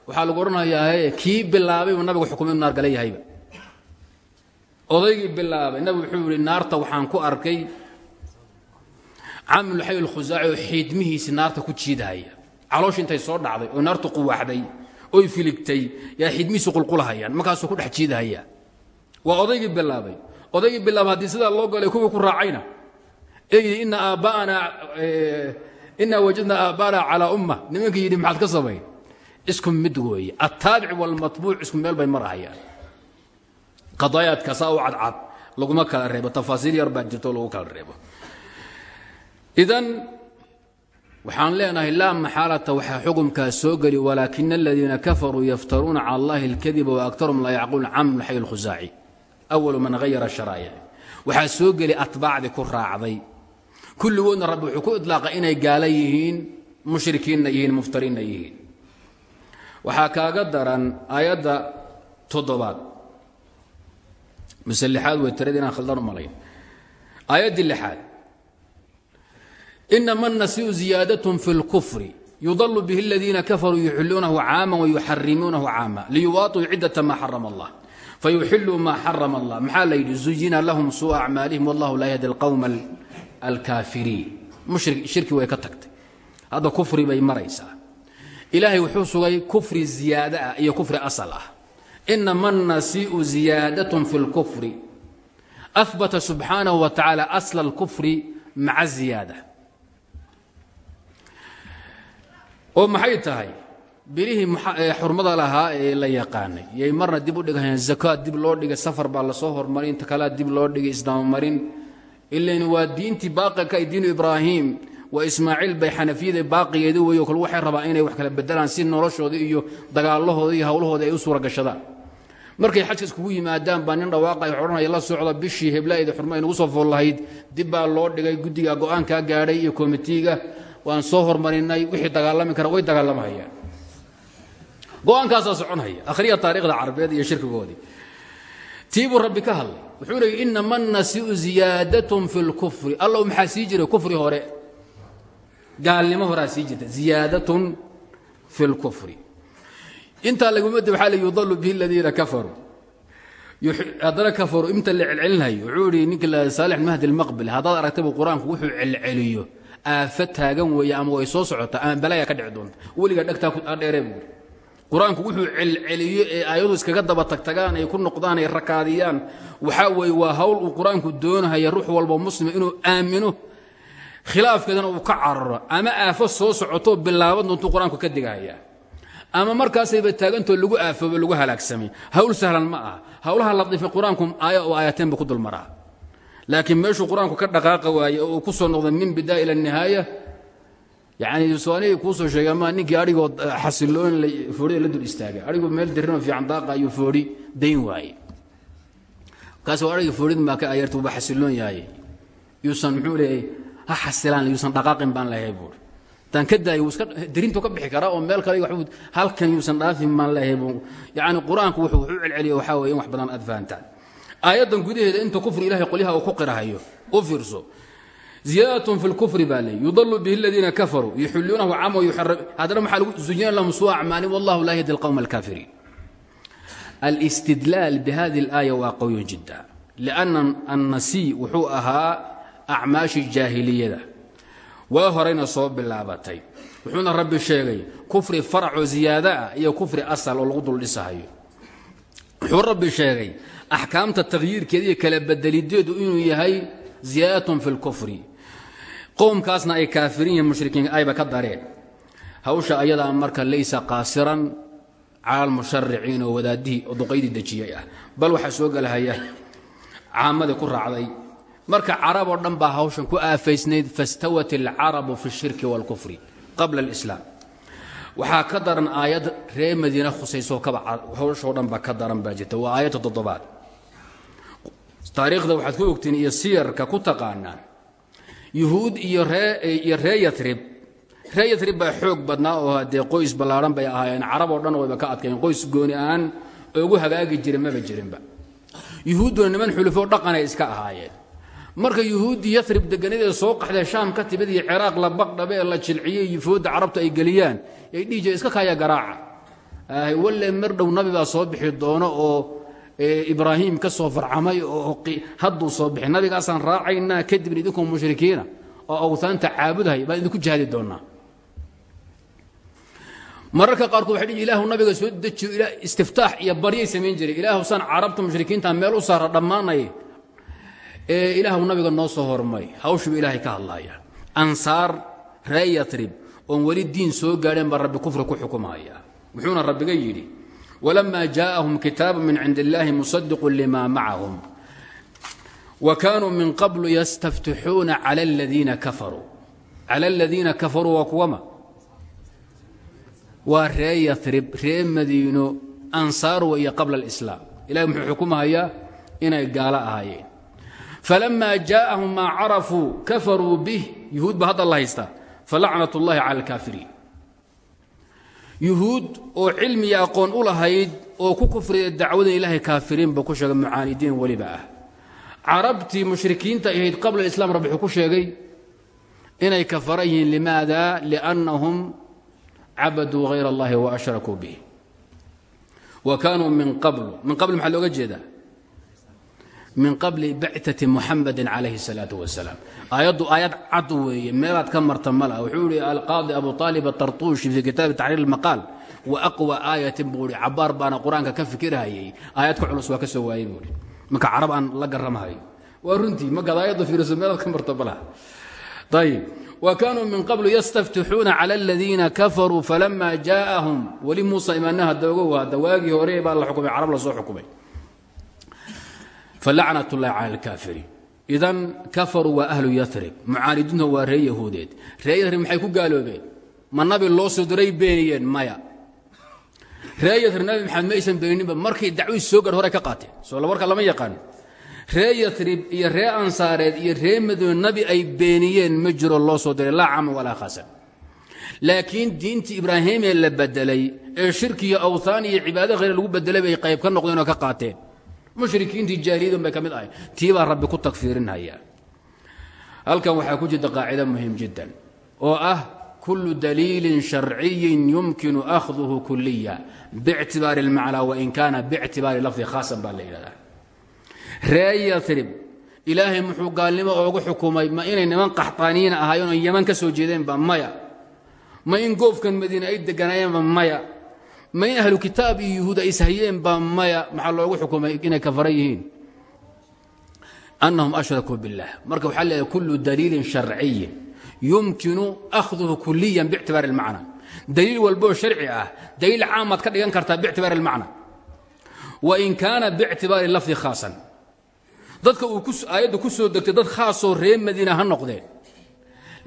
Waxaa lagu odhanayaa kii bilaabay uu nabigu xukumay naar gala yahayba. Odaygii bilaabay nabigu wuxuu yihi naarta waxaan ku arkay camilxay alkhusaaci oo xiidmihiisi naarta ku jiidahaya. Caloosh intay soo dhacday oo naartu quwaxday oy filigtay yaa xiidmihiisi qulqulahayaan markaasuu ku dhex jiidahaya. Waa odaygii bilaabay. Odaygii bilaabay haddii sidaa loo golay kuwii ku raacayna eydi ina aaba'ana inaa wajadna aaba'ana calaa umma. Nimankii yidhi maxaad ka samayn isku mid weeye. Altaabic walmatbuuc isku meel bay marahayaan. Qadaayaadka saa u cadcad laguma kala reebo. Tafaasiil yar baa jirto lagu kala reebo. Idan waxaan leenahay laa maxaalata waxaa xukumkaas soo geli walaakina aladiina kafaruu yaftaruuna cala allahi اlkadiba waaktarhum laa yacquluun caml xay اlkhusaaci awalu man hayara sharaa'ic waxaa soo geli atbaacdii ku raacday kulligoodna rabbi wuxuu ku idlaaqay inay gaala yihiin mushrikiinna yihiin muftariinna yihiin waxaa kaaga daran aayadda toddobaad mise lixaad way tirada inaan khaldan u malayn aayaddii lixaad inama الnasiu ziyaadatn fi اlkufri yudalu bihi اladiina kafaruu yuxiluunahu caama wayuxarimuunahu caama liyuwaaطuu cidaة ma xarama اllah fayuxiluu ma xarama اllah maxaa la yidhi zuyina lahum suuءa acmaalihim wallahu laa yahdi اlqowma alkaafiriin. Mushri way ka tagtay. Hadda kufri bay maraysaa. Ilaahay wuxuu sugay kufri ziyaad ah iyo kufri asal ah. Inama annasii'u ziyaadatun fi اlkufri abata subxaanahu wa tacaala asla اlkufri maca ziyaada. Oo maxay tahay? Birihii xurmada lahaa ee la yaqaanay. Yay marna dib u dhigahayeen zakaad dib loo dhigay safar baa la soo hormarin takalaad dib loo dhigay isdaamamarin ilayn waa diintii baaqika ay diinu ibraahim waa ismaaciil bay xanafiyada baaqigeeda weeyo kale waxay rabaan inay wax kala bedelaan si noloshooda iyo dagaalahooda iyo hawlahooda ay u suura gashadaan markay xajka iskugu yimaadaan baa nin dhawaaqay odhanaya la socda bishii heblaayda xurma aynugu soo fool lahayd loo dhigay guddiga go'aankaa gaadhay iyo komitiiga waan soo hormarinay wixii dagaalami kara way dagaalamahayaan. Go'aankaasaa soconhaya akhriya taarikhda carabeed iyo shirkigoodii. Tii buu rabbi ka wuxuu leeyay inama nasiu ziyaadatun fi lkufri allow maxaa sii jiray kufri hore? Gaalnimo horaa sii jirta. Ziyaadatun fi lkufri intaa lagumada waxaa la yudalu bihi aladiina kafaruu haddana kafaruu inta la celcelinhayo wuxuu ihi ninka saalix mahdi almaqbili haddaad aragtaybu qur'aanku wuxuu celceliyo. Aafo taagan weeye ama way soo socotaa ama balaya ka dhici doonta. Weligaa dhegtaa dheeree buuri qur'aanku wuxuu celceliyo ee aayadu iskaga daba tagtagaan ay ku noqdaan ay rakaadiyaan. Waxaa weeye waa hawl uu qur'aanku doonahaya ruux walba muslima inuu aamino. Khilaafkeedana uu ka cararo. Ama aafo soo socotoo bilaaban doontuu qur'aanku ka digahaya ama markaasayba taagantoo lagu aafoobo lagu halaagsamay hawl sahlan ma aha. Hawlaha ladiifa qur'aanku aaya oo aayateenba ku dulmaraa laakiin meeshuu qur'aanku ka dhaqaaqa waaye oo uu ku soo noqday min bidaa ila nihaaya yani soanigii kuusoo sheegay ama ninkii adhigoo xasiloon foodhida la dul istaagay adhigoo meel dirinoo fiican daaqa ayuu foodhi dayn waaye. Markaasuu adhiga foodhid maa ka ayarta uba xasiloon yahay yuusan muxuu leeyay ha xasilaan yuusan dhaqaaqin baan leeyahay buuri haddaan ka daayo iska dirintuu ka bixi karaa oo meel kale waxbuu halkan yuusan dhaafin baan leeyahay buu yacni qur'aanku wuxuu wuxuu celceliya waxaa weeye in wax badan aad fahantaan aayaddan gudaheeda inta kufri ilahay qolyaha uu ku qirahayo u fiirso ziyaadatun fi lkufri baa leey yudalu bihi aladiina kafaruu yuxiluunahu cama haddana maxaa lagu zuyina lahum suu acmaalim wallahu laa yahdi alqowma alkaafiriin alistidlaal bihadi اlaaya waa qowyon jidda. Lianna annasiy wuxuu ahaa acmaashii jaahiliyada. Waa horayna soo bilaabatay. Wuxuuna rabbi sheegay kufri faracoo ziyaado ah iyo kufri asal oo lagu duldhisahayo wuxuu rabbi sheegay axkaamta takhyiirkeeda iyo kala bedelideedu inuu yahay ziyaadatun fi lkufri qowmkaasna ay kaafiriin yihiin mushrikiin ayba ka dareen hawsha ayadaa marka laysa qaasiran cala almushariciin oo wadaadihii oo duqaydii dejiyey ah bal waxaa soo gelahaya caamadii ku raacday marka carab oo dhan baa hawshan ku aafaysnayd fastawat alcarabu fi اshirki wاlkufri qabla اlislaam waxaa ka daran aayad reer madiine khusayso kaba hawshoo dhan baa ka daran baa jirta waa aayadda toddobaad taariikhda waxaad ku ogtiin iyo siyarka ku taqaanaan yuhuud iyo reiyo ree yatrib ree yatrib baa xoog badnaa oo haddee qoys ballaadhan bay ahaayeen. Carab oo dhan wayba ka adkayn qoys gooni ahaan ugu hagaagi jira maba jirinba. Yuhuudduna niman xulufoo dhaqanay iska ahaayeen. Marka yuhuuddii yatrib deganadee soo qaxdee shaam ka timid iyo ciraaq la baqdhabe ee la jilciyey yufuudda carabta ay geliyaan ay dhihi iska kaaya garaaca. Walle mar dhow nabi baa soo bixi doono oo ibraahim ka soo farcamay oo hadduu soo bixi. Nabigaasaan raacaynaa kadibna idinkoo mushrikiina oo awtaanta caabudahay baan idinku jahdi doonnaa. Mararka qaarkood waxay dhihi ilaahu nabiga soo dejiyo istiftaax iyo baryay samayn jiray. Ilaahu saan carabta mushrikiinta meel u saara dhammaanay. Ee ilaahu nabiga noo soo hormay. Hawshubu ilaahay ka hadlaaya ansaar ree yatrib oon diin soo gaadheen baa rabbi ku xukumaya wuxuuna rabbiga yidhi wlama jaaahum kitaabu min cindi illaahi musadiqu lima macahum wa kaanuu min qablu yastaftixuuna cala ladiina kafaruu cala aladiina kafaruu waa kuwama waa ree yarib ree madiino ansaar weeye qabla alislaam ilahi muxuu xukumahayaa inay gaalo ahaayeen falamaa jaaahum maa carafuu kafaruu bih yuhuud baa hadda la haystaa falacnat ullahi cala alkaafiriin yuhuud oo cilmiya aqoon u lahayd oo ku kufriya dacwada ilaahay kaafiriin buu ku sheegay mucaanidiin weliba ah. Carabtii mushrikiinta ahayd qabla islam rabbi wuxuu ku sheegay inay kafara yihiin limaada? liannahum cabaduu hayr اllahi wa ashrakuu bih wa kaanuu min qablu. Min qabl maxaa looga jeedaa min qabli bactati muxamadin calayhi salaau wasalaam. Aayaddu aayad cad weeye meelaad ka marta mala. Wuxuu ihi alqaadi abu aalib atartuushi fii kitaabi taxriir maqaal. Wa aqwa aayatin buu i cabaar baana ka fikirhayay aayad ka culus waa ka soo waayey buui marka carab aan la garamahayo waa runtii magaad aayaddu fiiriso meelaad ka marta malaha ayb wa kaanuu min qablu yastaftixuuna cala aladiina kafaruu falama jaaahum. Weli muusa imaanaha doogow hadda waagii hore baa la xukumay carab la soo xukumay falacnat ullahi cala alkaafiriin idan kafaruu waa ahlu yarib mucaanidiinta waa ree yahuudeed ree yarib maxay ku gaaloobeen ma nabi loo soo diray beeniyeen maya ree yarib nabi maxamed ma aysan beeninba markay dacwii soo gar hore ka qaateen soo warka lama yaqaan ree yatrib iyo ree ansaareed iyo ree madiine nabi ay beeniyeen ma jiro loo soo diray laa cama walaa khasan laakiin diintii ibraahimee la bedelay mushrikiintii jaahiliyadan bay ka mid ahay. Tii baa rabbi ku tagfiirinhaya halkan waxaa ku jirta qaacida muhiim jiddan oo ah kullu daliilin sharciyin yumkinu akhduhu kuliya biictibaari اlmacnaa wain kaana biictibaari lafdi khaasan baa la yidhahdaa. Ree yatrib ilaahay muxuu gaalnimo oogu xukumay ma inay niman qaxtaaniyiin ahaayeen oo yaman ka soo jeedeenba maya? Ma in goofkan madiine ay deganaayeenba maya ma in ahlu kitaab iyo yuhuud ay ishayeenba maya maxaa loogu xukumay inay kafara yihiin annahum ashrakuu biاllah marka waxaa leedahay kullu daliilin sharciyin yumkinu akhduhu kuliyan biictibaari اlmacna daliil walboo sharci ah daliil caamaad ka dhigan kartaa biictibaari اlmacna wain kaana biictibaari lafdi khaasan dadka uu aayadda ku soo degtay dad khaasoo ree madiina ha noqdeen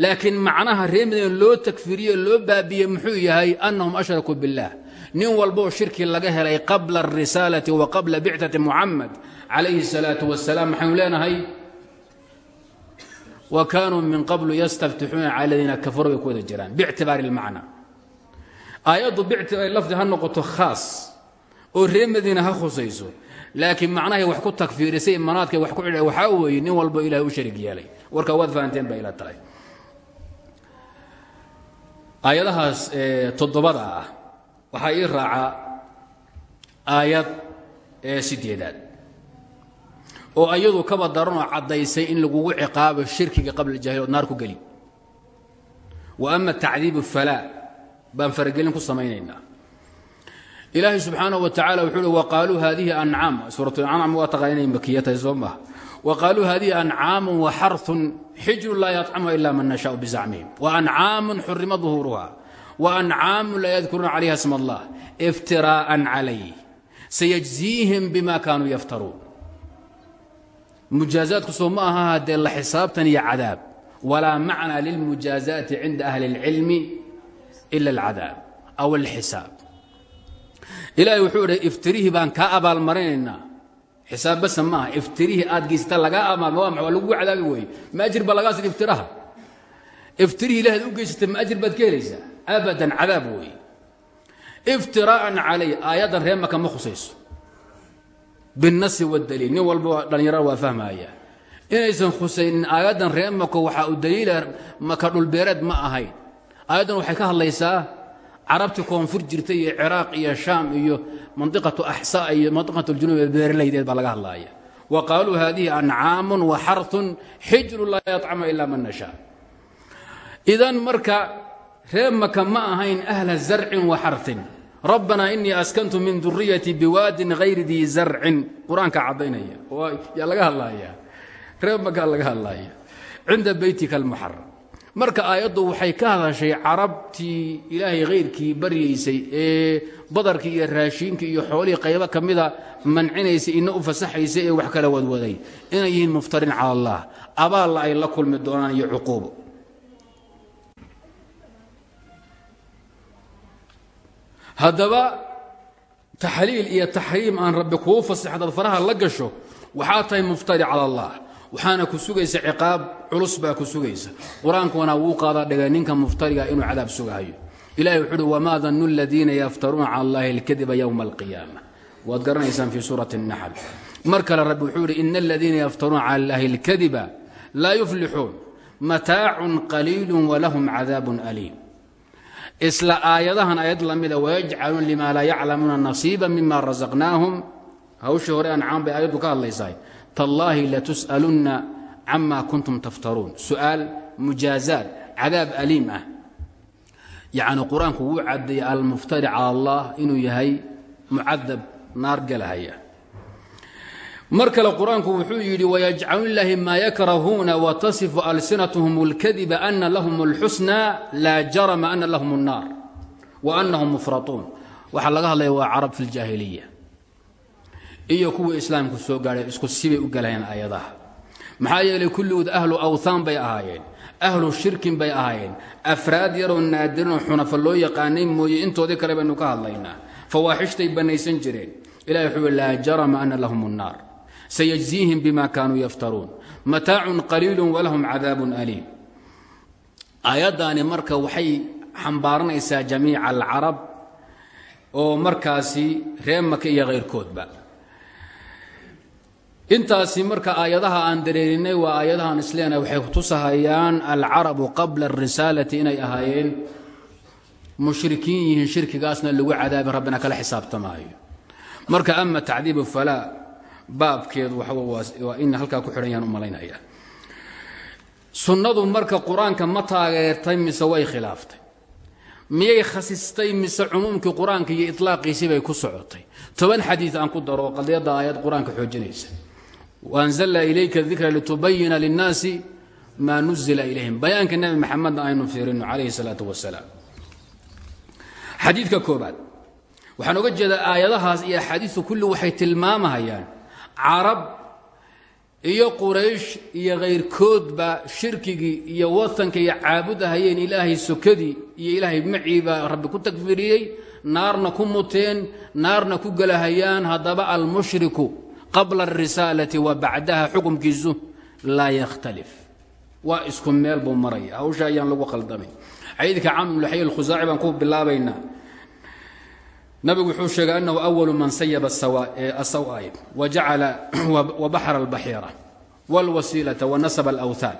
laakiin macnaha ree madiina loo takfiriye loo baabiyey muxuu yahay annahum ashrakuu biاllah nin walboo shirki laga helay qabla اrisaalati wa qabla bictati muxamed calayhi الsalaaةu wasalaam maxaynu leenahay wa kaanuu min qablu yastaftixuuna cala ladiina kafaruu bay ku wada jiraan biictibaari اlmacna aayaddu biictibaari lafdi ha noqoto khaas oo ree madiina ha khusayso laakiin macnahay wax ku takfiirisay manaadkay wax ku cidha waxaa weeye nin walbo ilahay u sharig yeelay warkaa waad fahanteen bay ila tahay aayadahaas toddobada ah waxaa ii raacaa aayad ee sideedaad oo iyadu kaba daranoo caddaysay in lagugu ciqaabo shirkiga qabla jahil ood naar ku geli. Wa ama tacdiibu falaa baan faragelin ku samaynaynaa. Ilaahay subxaanaه wa tacala wuxuu uhi waqaaluu hadihi ancaam suuratulancaam waa taqaa inay makiyatahay soo maha waqaaluu hadihi ancaamu xiju laa yacamha ila man nashaau bizacmihim wancaamun xurima uhuuruha waancaamun laa yadkuruuna calayha sma allah iftiraa'an calayh sayajziihim bima kaanuu yaftaruun. Mujaazaadku soo ma aha haddee la xisaabtan iyo cadaab. Walaa macnaa lilmujaazaati cinda ahli اlcilmi ila alcadaab. Aw alxisaab ilaahay wuxuu idha iftirihii baan kaa abaalmarinaynaa xisaab basa maaha iftirihii aad geysata lagaa amaama waa lagugu cadaabi weeye. Ma ajir ba lagaa sin iftiraha? Iftirihii ilahaad u geysatay ma ajir baad ka helaysaa? Abadan cadaab weeye. Iftiraa'an calay aayaddan ree maka ma khusayso. Binnasi waddaliil nin walba dhallinyarada waa fahmaya inaysan khusaynin aayaddan ree mako waxaa u daliila maka dhulbeereed ma ahayn. Aayaddan waxay ka hadlaysaa carabtii koonfur jirta iyo ciraaq iyo shaam iyo mandiqatu axsaa iyo mandiqat ljunuub ee beeralaydeed baa laga hadlaaya. Wa qaaluu haadihi ancaamun wa xarun xijru laa yacama ilaa man nashaa. Idan marka ree maka ma ahayn ahla zarcin wa xartin rabbanaa inii askantu min duriyatii biwaadin hayri dii zarcin. Qur'aanka caddaynaya. Yaa laga hadlaaya. Ree makaa laga hadlaaya. Cinda beytika almuxaram marka aayaddu waxay ka hadashay carabtii ilaahay khayrkii baryaysay ee badarkii iyo raashiinkii iyo xoolihii qaybo ka mida mancinaysay ina u fasaxaysay ee wax kala wadwaday. Inay yihiin muftarin cala allah. Abaalla ay la kulmi doonaan iyo cuquubo haddaba taxliil iyo taxriim aan rabbi kuu fasax hadaad faraha la gasho waxaa tahay muftari cala allah waxaana ku sugaysa ciqaab culus baa ku sugaysa. Qur'aankuna wuu qaadaa dhigay ninka muftariga inuu cadaab sugahayo ilahi wuxuu uhi wamaa dannu aladiina yaftaruuna cala allahi alkadiba yowma alqiyaama. Waad garanaysaan fii suurati اnaxl mar kale rabbi wuxuu yidhi ina aladiina yaftaruuna cala allahi alkadiba laa yuflixuun mataacun qaliilu walahum cadaabun aliim. Isla aayadahan aayad lamida wayajcaluun lima laa yaclamuuna nasiiba mima rasaqnaahum hawshii hore ancaan bay aayaddu ka hadlaysahay tallaahi latus'alunna cama kuntum taftaruun su'aal mujaazaad cadaab aliim ah yacni qur-aanku wuu caddeeyey almuftari cala allah inuu yahay mucadab naar gelahaya mar kale qur-aanku wuxuu yidhi wayajcaluun ilaahi maa yakrahuuna watasifu alsinatuhum اlkadiba ana lahum اlxusna laa jarama ana lahum الnaar wa anahum mufratuun waxaa laga hadlaya waa carab fi اljaahiliya iyo kuwii islaamku soo gaadhay isku sibay u galayeen aayadaha maxaa yeelay kulligood ahlu awthaan bay ahaayeen ahlu shirkin bay ahaayeen. Afraad yaroo naadirinoo xunafa loo yaqaanay mooye intoodii kale baynu ka hadlaynaa. Fawaaxishtay bannaysan jireen. Ilahi wuxuu laa jarama ana lahum الnaar sayajziihim bima kaanuu yaftaruun. Mataacun qaliilu walahum cadaabun aliim. Aayaddaani marka waxay xambaaranaysaa jamiica alcarab oo markaasi ree maka iyo khayrkoodba intaasi marka aayadaha aan dareerinay waa aayadahaan isleenahay waxay kutusahayaan alcarabu qabla اrisaalati inay ahaayeen. Mushrikiin yihiin shirkigaasna lagu cadaabi rabbina kala xisaabtamaayo. Marka ama tacdiibu falaa baabkeedu waa in halkaa ku xidhan yaan u malaynaya. Sunnadu marka qur'aanka ma taageertay mise way khilaaftay. Miyay khasistay mise cumuumkii qur'aanka iyo iطlaaqiisii bay ku socotay. Toban xadiid aan ku daro qadiyadda aayad qur'aanka xoojinaysa waanzalna ilayka dikra litubayina linnaasi maa nuzila ilayhim bayaanka nebi maxamedna aynu fiirino calayhi salaatu wasalaam xadiidka koobaad waxaan oga jeedaa aayadahaas iyo axaadiistu kulli waxay tilmaamahayaan carab iyo quraysh iyo khayrkoodba shirkigii iyo watanka iyo caabudahayeen ilaahay sokadii iyo ilaahay maciibaa rabbi ku takfiriyey naarna ku muteen naarna ku gelahayaan haddaba almushriku qabla اrisaalati wa bacdaha xukumkiisu laa yakhtalif waa isku meel buu maraya hawsha ayaan lagu qaldamin xadiidka camluxay alkhusaaci baan ku bilaabaynaa nabigu wuxuu sheegay annahu awalu man sayaba asawaa'ib wajacala wabaxra albaxiira wاlwasiilata wanasaba alawthaan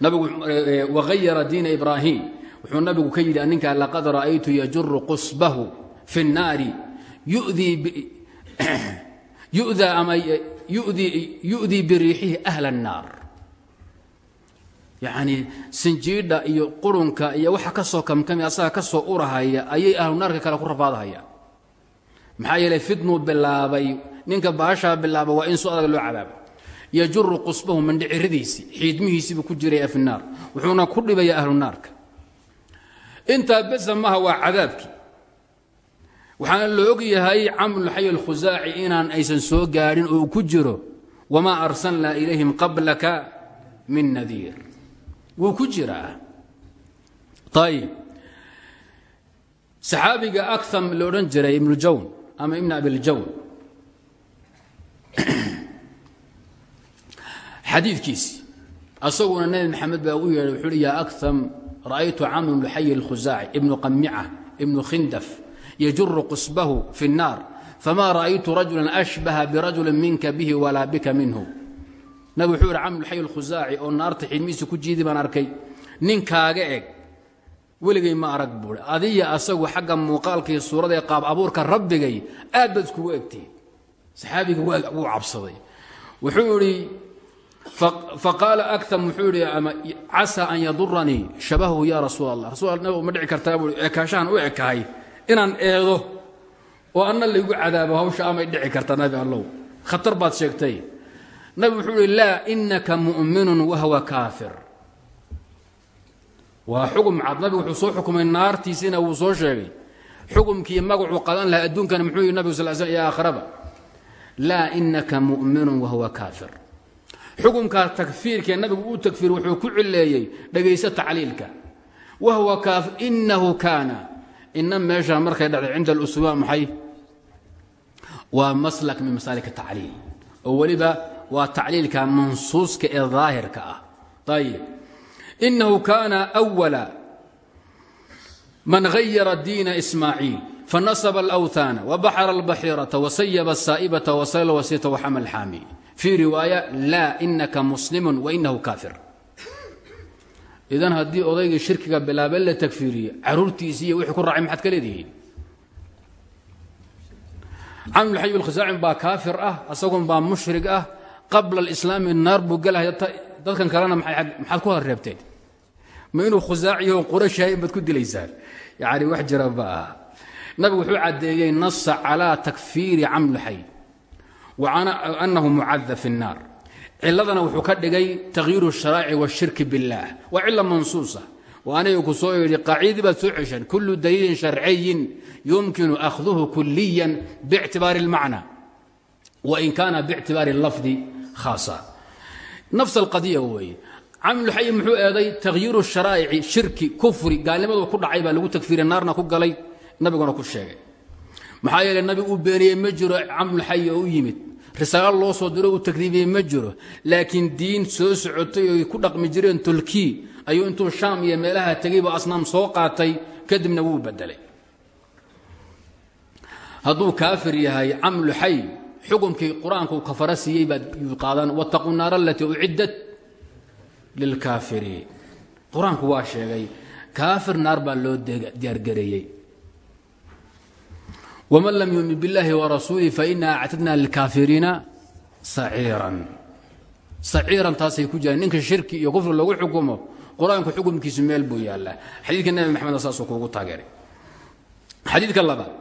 nabigu wagayara diina ibraahim wuxuu nabigu ka yidhi ninkaa laqad ra'aytu yajuru qusbahu fi الnaari yu'daa ama yu'dii biriixihi ahla الnaar yacnii sinjiidha iyo qurunka iyo waxa ka soo kamkami asaga ka soo urahaya ayay ahlu naarka kale ku rafaadahayaan maxaa yeelay fidnuu bilaabay ninka baashaa bilaaba waa in su adag loo cadaabo yajuru qusbahu mandhiciradiisii xiidmihiisiibuu ku jiraya fi naar wuxuuna ku dhibaya ahlu naarka. Intaa besa maha waa cadaabkii waxaana la og yahay camrulxay alkhusaaci inaan aysan soo gaadhin oo uu ku jiro wamaa arsalnaa ilayhim qablaka min nadiir. Wuu ku jiraa. Ayib saxaabiga akam la odhan jiray ibnu jawn ama ibn abiljawn xadiidkiisii asaguna nebi maxamed baa u yeedhay wuxuu uhi yaa akam ra'aytu camr bnu xayi alkhusaaci ibnu qamica khindaf yajuru qusbahu fi الnaar fama ra'aytu rajula ashbaha birajuli minka bihi walaa bika minhu. Nabig wuxuu ihi camr bnu xayi alkhusaaci oo naarta xidmihiisa ku jiidi baan arkay. Nin kaaga eg weligay ma arag buui adiya asagu xagga muuqaalkaiyo suurada ee qaab abuurka rabbigay aad baad iskugu egtihin saxaabiga wuu cabsaday. Wuxuu idhi faqaala akam wuxuu idhi casaa an yaduranii shabahu ya rasuul allah rasul nabig ma dhici kartaa buui ekaashahan u ekahay inaan eedo oo anna laygu cadaabo hawsha amay dhici kartaa nabi allow. Khatar baad sheegtay. Nabi wuxuu ihi laa inaka mu'minun wahwa kaafir. Waa xugum cad. Nabigu wuxuu soo xukumay naartiisiina wuu soo sheegay. Xukumkii magacuu qadan lahaa adduunkana muxuu yihi nabigu sal sl iyo aakhraba laa inaka mu'minun wahuwa kaafir. Xukumkaa takfiirkee nabigu uu takfiir wuxuu ku cileeyey dhegayso tacliilka. Wahuwa kaafir inahu kaana ina meesha markay dhacday cinda aluswa maxay waa maslak min masaalik tacliil oo weliba waa tacliilka mansuuska ee daahirka ah ayib inahu kaana wala man hayara diina ismaaciil fanasaba alawthaana wabaxra albaxiirata wasayaba asaa'ibata wasal wasiita waxama alxaami fii riwaaya laa inaka muslimu wainahu kaafir idan haddii odaygii shirkiga bilaaba la takfiiriye caruurtiisii iyo wixii ku raacay maxaad ka leedihiin? Camr bn xajib alkhisaacin baa kaafir ah asagun baa mushrig ah. Qabla alislaami naar buu gelahaya dadkan kalena maxaad ku horreebteen ma inuu khusaaciyo qurash yahay inbaad ku dilaysaan? Yacni wax jira ba. Ah nabigu wuxuu caddeeyey nasa calaa takfiiri camlxay wa anahu mucada fi اnnaar ciladana wuxuu ka dhigay takyiiru sharaaci washirki biاllaah waa cila mansuusa. Aniga ku soo yidhi qaacidii baad soo ceshan. Kullu daliilin sharciyin yumkinu akhduhu kuliyan bictibaari اlmacna wain kaana bictibaari lafdi khaasa. Nafs alqadiya weeye. Camimulxayi muxuu eeday takhyiiru sharaa'ici shirki kufri. Gaalnimadu ku dhacay baa lagu tagfiiray naarna ku galay nabiguna ku sheegay. Maxaa yeele nabi uu beeniyey ma jiro u yimid risaalo loo soo diro uu takriibiyey ma jiro laakiin diin soo socotay oy ku dhaqmi jireen tolkii ayuu intuu shaam iyo meelaha tegayba asnaam soo qaatay kadibna wuu bedelay hadduu kaafir yahay camluxay xukumkii qur'aanku kafara siiyey baad qaadan wattaquu naara alatii uciddat lilkaafiriin. Qur'aanku waa sheegay kaafir naar baa loo diyaargareeyey waman lam yumin biاllahi warasuulih fainaa actadna lilkaafiriina saciiran saciiran taasay ku jiraan ninka shirki iyo kufri lagu xukumo qur'aanku xukumkiisu meel buu yaallaa xadiidka nebi maxamed saasuu kuugu taageeray xadiidka labaad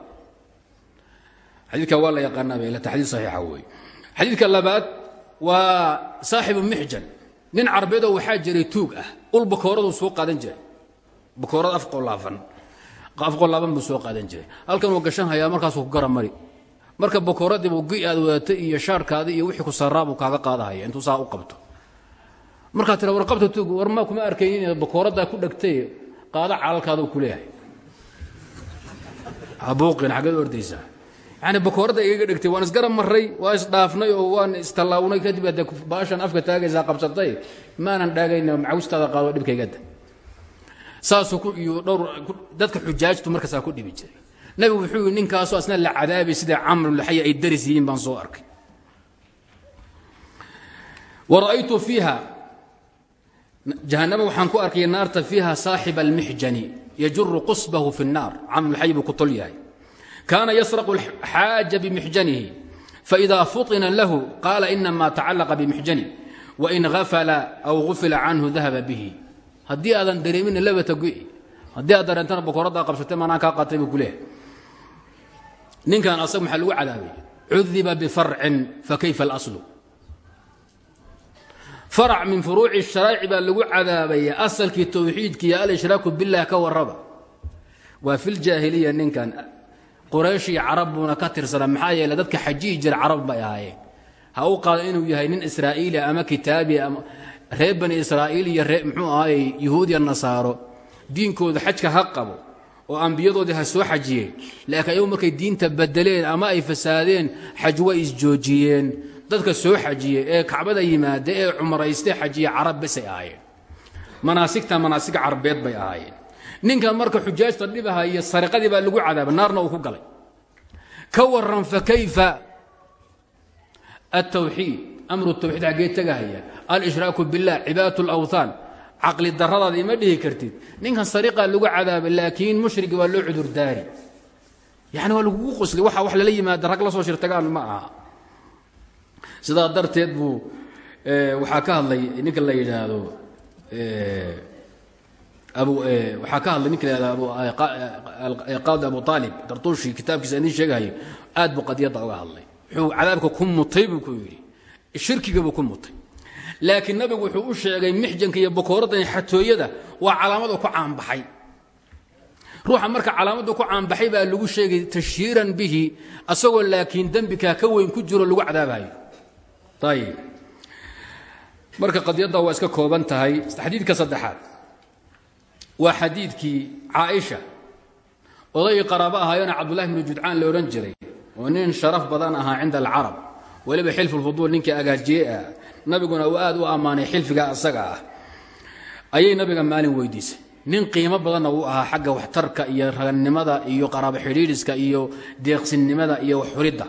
xadiidka waa la yaqaanaa bay ilata xadiid saxiixa weeye xadiidka labaad waa saaxibu mixjan nin carbeedoo waxaa jiray tuug ah ul bakooraduu soo qaadan jiray bakoorad afqolaafan afqolaaban buu soo qaadan jiray. Halkanuu gashan hayaa markaasuu ku gara mari. Marka bakooraddiibu gi aad wadatay iyo shaarkaadi iyo wixii ku sarraabuu kaaga qaadahaya intuu saa u qabto. Markaa tira war qabta tuug war ma kuma arkaynin inaad bakooraddaa ku dhegtay qaada calalkaaduu ku leeyahay. Habuuqin xaggeed ordaysaa. Yani bakooradda igaga dhegtay waan isgarab maray waa isdhaafnay oo waan istallaawnay kadib baashan afka taagaysaa qabsatay maanan dhaagayna macawistaada qaado dhibkaygada dadka xujaajtu markaasaa ku dhibi jiray nabigu wuxuu yidhi ninkaasoo asna la cadaabay sida camrulaxaya ay daris yihiin baan soo arkay wa ra'aytu fiiha jahannama waxaan ku arkay naarta fiiha saaxiba almixjani yajuru qusbahu fi الnaar camrulaxay buu ku tol yahay kaana yasraqu xaaja bimixjanihi faإida fuطina lahu qaala inama tacalaqa bimixjani wain afala aw gufila canhu dahaba bihi haddii aadan dareemin labata gu haddii aad dareentana bokoraddaa qabsatay maanaan kaa qaatay buu kuleehay ninkan asag maxaa lagu cadaabay? Cudiba bifarcin fakayfa alaslu? Farac min furuuci sharaa'ici baa lagu cadaabaya asalkii towxiidki iyo alshraaku bilah ka warraba. Waa filjaahiliya ninkan quraysh iyo carab buuna ka tirsanaa. Dadka xajihi jira carab bay ahaayeen. Ha u qaado inuu yahay nin israa'iili ama kitaabi ama reer bani israa'iil iyo ree muxuu ahaay yuhuudiya nasaaro diinkooda xajka ha qabo oo ambiyadoodii ha soo xajiyeen laakiin ayagu markay diinta bedeleen ama ay fasaadeen xaj way isjoojiyeen. Dadka soo xajiye ee kacbada yimaada ee cumrayste xajiye carab basay ahaayeen. Manaasigta manaasig carbeed bay ahaayeen. Ninkan marka xujaajta dhibaha iyo sariqadii baa lagu cadaaba naarna uu ku galay. Ka waran fa kayfa? Altawxiid amru tawxiid xaggee tegahaya alshraaku biاllah cibaadat اlawthaan caqli daradaada ima dhihi kartid. Ninkan sariqaa lagu cadaaba laakiin mushrigi waa loo cudurdaari. Yani waa lagugu qosli waxa wax lala yimaada rag la soo shirtagaan ma aha. Sidaa darteed buu waxaa ka hadlay ninka la yidhaahdo waxaa ka hadlay ninka qaadi abu aalib dartuushi kitaabkiisa idiin sheegahayo aad buu qadiyadda uga hadlay. Wuxuu cadaabka ku mutay ku yidhi shirkiga buu ku mutay. Laakiin nabigu wuxuu u sheegay mixjanka iyo bokooradda iyo xatooyada waa calaamadu ku caanbaxay. Ruuxa marka calaamadu ku caanbaxay baa lagu sheegay tashhiiran bihi asagoo laakiin dembikaa ka weyn ku jiro lagu cadaabayo ayib marka qadiyadda waa iska kooban tahay xadiidka saddexaad. Waa xadiidkii caaisha. Odaygii qaraabo ahaayona cabdullahi bnu judcaan la odhan jiray oo nin sharaf badan ahaa cinda alcarab weliba xilfulfuduul ninkii agaajiye ah nabiguna uu aad u ammaanay xilfiga asaga ah. Ayay nabiga maalin weydiisay. Nin qiimo badanna uu ahaa xagga waxtarka iyo ragannimada iyo qaraabo xidhiidhiska iyo deeqsinnimada iyo waxxuridda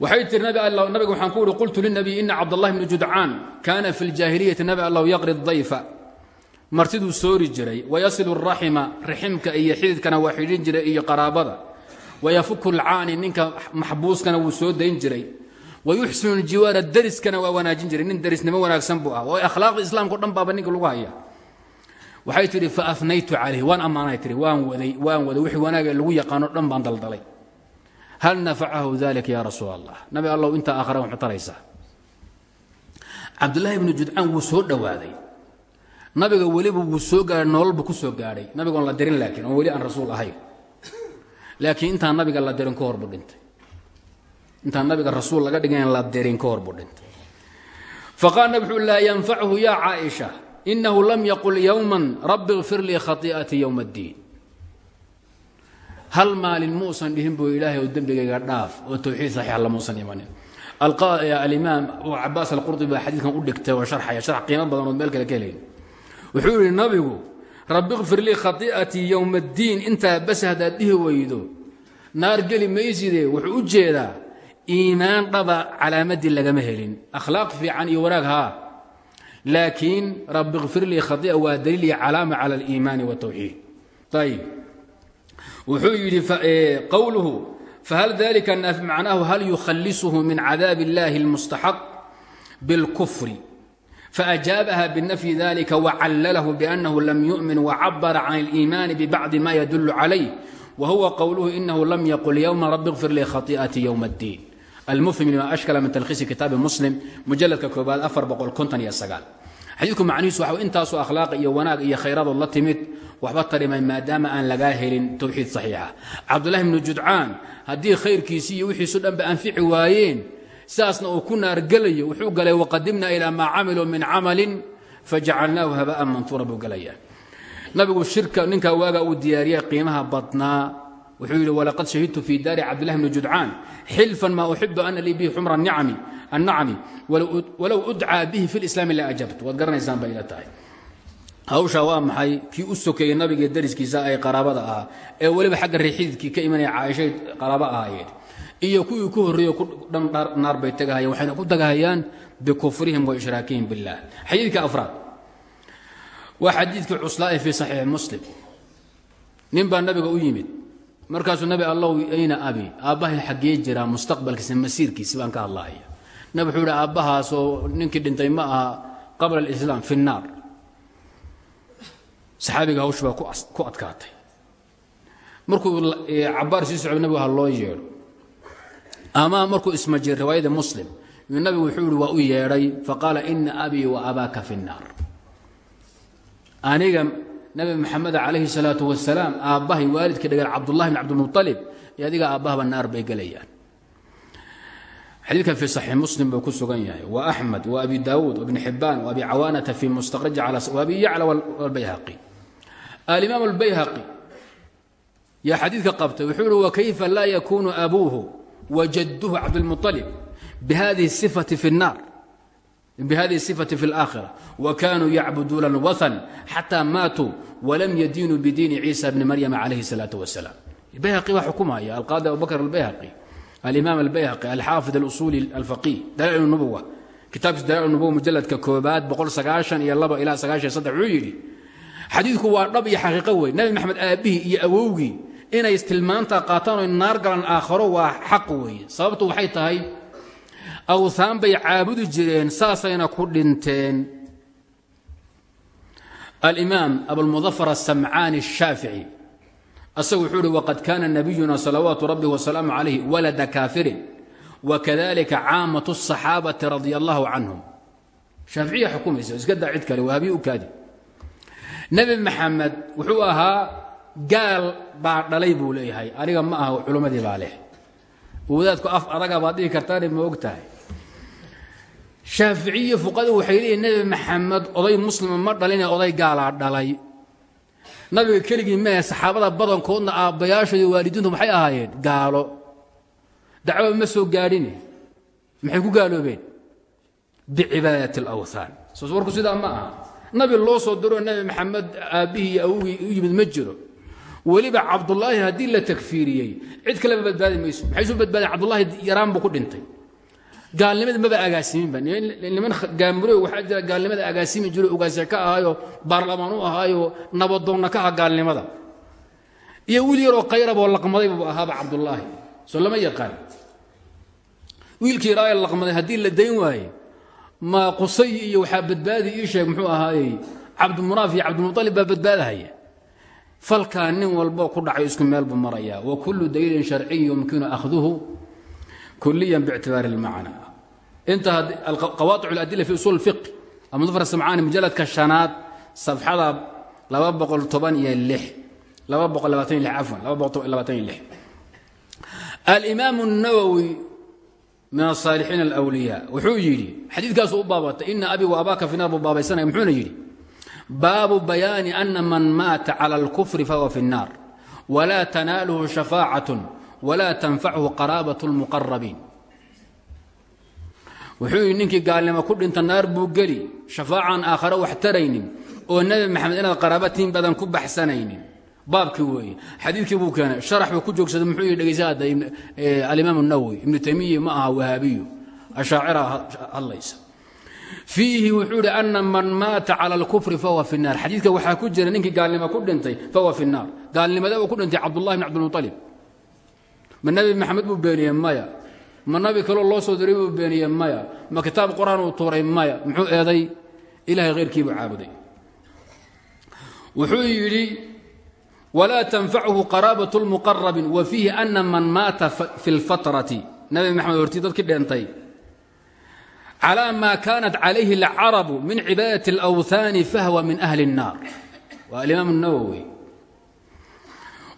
waxay tiri nabiga waxaan ku uhi qultu linabiy ina cabdallahi bni judcaan kaana fi ljaahiliyati nabi allow yaqri dayfa. Martiduu soori jiray wayasilu raxima raximka iyo xididkana waa xidhin jiray iyo qaraabada wayafuku lcaani ninka maxbuuskana wuu soo dayn jiray. Wayuxsinu ljiwaara dariskana waa wanaajin jiray. Nin darisnimo wanaagsan buu ah oo akhlaaqda islaamkao dhan baaba ninka lagu haya waxay tidhi faafnaytu calayh waan ammaanay tihi waan waday waan waday. Wixii wanaaga lagu yaqaano dhan baan daldalay. Hal nafacahu dalika ya rasuul allah nabi allow intaa aakhara waxu taraysaa. Cabdullaahi bnu judcaan wuu soo dhowaaday nabiga weliba wuu soo gaadhay nololbu ku soo gaadhay nabigoon la dirin laakiin oon laakiin intaan nabiga la dirin ka horbu dhintay. Intaan nabiga rasuul laga dhigan la dirin ka horbu dhintay. Faqaala wuxuu laa yanfachu yaa caaisha inahu lam yaqul yowma rabi ikfir lii khaii'atii yowma اddiin hal maalin muusan dhihin buu ilaahay oo dembigayga dhaaf oo towxiid saxiix lamuusan imanin. Alimaam cabaas alqurdi baa xadiidkan u dhigtay oo sharxaya sharx qiimo badan ood meel kale ka helayn wuxuu yidhi nabigu rabbi kfir lii khai'atii yowma اddiin intaa bas haddaad dhihi weydo naar geli mayside wuxuu u jeedaa iimaan dhaba calaamadii lagama helin akhlaaq fiican iyo wanaag haa laakiin rabbi kfir lii khaia waa daliil iyo calaama cala aliimaani wاtawxiid ayib wuxuu yidhi qowluhu fahal dalika macnaahu hal yukhalisuhu min cadaab اllahi اlmustaxaq biاlkufri faأjaabaha binafyi dalika wacallalahu biأnnahu lam yuؤmin wacabara can اliimaani bibacdi ma yadul calayh whuwa qowluhu inahu lam yaqul ywma rabi kfir lii khai'atii ywm اddiin almufhim lima ashkala min talkhiisi kitaabi muslim mujaladka koobaad afar boqol konton iyo sagaal xadiidku macnihiisu waxa intaasoo akhlaaq iyo wanaag iyo khayradood la timid waxba tarimay maadaama aan lagaa helin towxiid saxiixa cabdullahi bnu judcaan haddii khayrkiisii iyo wixiisu dhanba anfici waayeen sidaasna uu ku naargelayo wuxuu galay waqadimna ilaa maa camiluu min camalin fajacalnaahu haba'an mantuura buu gelaya nabigu shirka ninkaa waaga uu diyaariyey qiimaha badnaa wuxuu yidhi walaqad shahidtu fii daari cabdillahi bni judcaan xilfan maa uxibu ana lii bihi xumra annacami walow udcaa bihi fi lislaami la ajabt waad garanaysaan bay ila tahay. Hawshaa waa maxay? Kii u sokeeyey nabiga dariskiisa ay qaraabada ahaa ee weliba xagga riixididkii ka imanaya caaishay qaraabo ahaayeen iyo kuwii ku horreeyo ku dhan naar bay tagahayaan waxayna ku tagahayaan bikufrihim wa ishraakihim billah. Xadiidka afraad. Waa xadiidkii cuslaae fii saxiixi muslim. Nin baa nabiga u yimid. Markaasuu nabi allow ayna abi aabbahay xaggee jiraa mustaqbalkiisa masiirkiisi baan ka hadlaaya. Nab wuxuu ihi aabbahaas oo ninkii dhintay ma aha qabla alislaam fi nnaar saxaabiga hawsh baa ku adkaatay. Markuu cabaar sii socdo nabigu ha loo yeedho ama markuu ismajir riwaayada muslim yuu nabigu wuxuu ihi waa u yeedhay. Faqaala ina abii wa abaaka fi nnaar. Aniga nabi maxamed calayhi salaatu wasalaam aabbahay waalidka dhagaan cabdullahi bn cabdilmualib iyo adiga aabbahaba naar bay gelayaan xadiidkan fii saxiix muslim buu ku sugan yahay. Wa axmed wa abi daawuud wabni xibbaan wa abi cawaanata fii mustakraji wa abi yacla walbayhaqi alimaam albayhaqi yaa xadiidka qabtay wuxuu uhi wakayfa laa yakuunu abuuhu wa jadduhu cabdilmualib bihadihi sifati fi nnaar bhadihi الصفة في الآkhرة وkanuu yacbuduuna الوثن xatى maatuu وlam yadiinuu bdiini ciisa bni maryam عalayh الصلاaة وaسلام bayhaqi waa xukumaya alqaadi abubakr albayhaqi alimaam albayhaqi alxaafid اluصuli الفaqih dalal النubuwa kitaabkiisa dalal nubuwa mujaladka koobaad boqol sagaashan iyo laba ilaa sagaashan saddex wuxuu yidhi xadiidku waa dhab iyo xaqiiqo wey nabi maxamed aabbihii iyo awowgii inay tilmaanta qaataan o naar galan aakharo waa xaq weeye. Sababtu waxay tahay awthaan bay caabudi jireen saasayna ku dhinteen. Alimaam abulmudafar asamcaani ashaafici asagu wuxuu uhi waqad kaana nabiyuna salawaatu rabbi wasalaamu calayh walada kaafirin wakadalika caamatu asaxaabati radia allahu canhum. Shaaficiya xukumaysa iska daa cid kale waabii u kaadi. Nebi maxamed wuxuu ahaa gaal baa dhalay buu leeyahay. Aniga ma aha culimmadii baa leh. Wadaadku af adaga baad dhihi kartaane ma og tahay. Fuqadu waxay leeyihiin nebi maxamed oday muslima ma dhaline oday gaalaa dhalay. Nabiga keligii mehe saxaabada badankoodna aabbayaashooda waalidiintu maxay ahaayeen? Gaalo. Dacwaba ma soo gaadhine maxay ku gaaloobeen? Bicibaadati alawthaan. Soos warku sidaa ma aha. Nabi loo soo diroo nebi maxamed aabbihii iyo awogii u yimid ma jiro weliba cabdulaahi haddii la takfiiriyey cid kaleba badbaadi mayso. Maxay soo badbaadeen? Cabdulaahi yaraan buu ku dhintay. Gaalnimada maba agaasiminba. Niman gaamuro waxaa jira gaalnimada agaasimi jiro ugaasya ka ahaayo baarlamaan u ahaayo nabadoonna ka aha gaalnimada. Iyo wiil yaroo qayraboo laqmaday buu ahaaba cabdulaahi soo lama yaqaan. Wiilkii yaraa ee laqmaday haddii la dayn waaye ma qusay iyo waxaa badbaadi ii sheeg muxuu ahaayey cabdimunaaf iyo cabdimualib baa badbaadahaya falkaa nin walbo ku dhacay isku meel buu marayaa wa kullu daliilin sharciy yumkinu akhduhu kuliyan bictibaari اlmacna inta qawaaic اladila fi usul fiq amudafar samcaani mujaladka shanaad safxada laba boqol toban iyo lix laba boqol labaatan iyo lix cafwan laba boqol labaatan iyo lix alimaam الnawowi min asaalixiin alwliyaa wuxuu yidhi xadiidkaasu u baabatay ina abi wa abaaka fi naar buu baabaysanaya muxuuna yidhi baabu bayaani ana man maata cala اlkufri fahuwa fi الnaar wla tanaaluhu shafaacaة wla tanfachu qaraabaة اlmuqarabiin wuxuu yidhi ninkii gaalnimo ku dhinta naar buu geli shafaacan aakhare wax taraynin oo nebi maxamed inaad qaraabatiin badan ku baxsanaynin baabkii weeye xadiidkii buu keenay sharax buu ku joogsaday muxuu yidhi dhegaysa hadda alimaam الnawowi ibnu taymiya ma aha wahaabiyu ashaacira hadlaysa fiihi wuxuu idhi ana man maata cala alkufri fahuwa fi naar xadiidka waxaa ku jira ninkii gaalnimo ku dhintay fahuwa fi naar gaalnimada uu ku dhintay cabdullahi bn cabdilmualib ma nabi maxamed buu beeniyey maya. Ma nabi kaloo loo soo diray buu beeniyey maya. Ma kitaab qur'aan uu tuuray maya. Muxuu eeday? Ilahay hayrkiibuu caabuday. Wuxuu yidhi walaa tanfachu qaraabat lmuqarabin wa fiihi ana man maata fi lfatrati nabi maxamed hortii dadkii dhintay calى ma kanat calayhi اlcarabu min cibaadaة اlأwhaani fahwa min ahli الnar waa alimaam الnawowi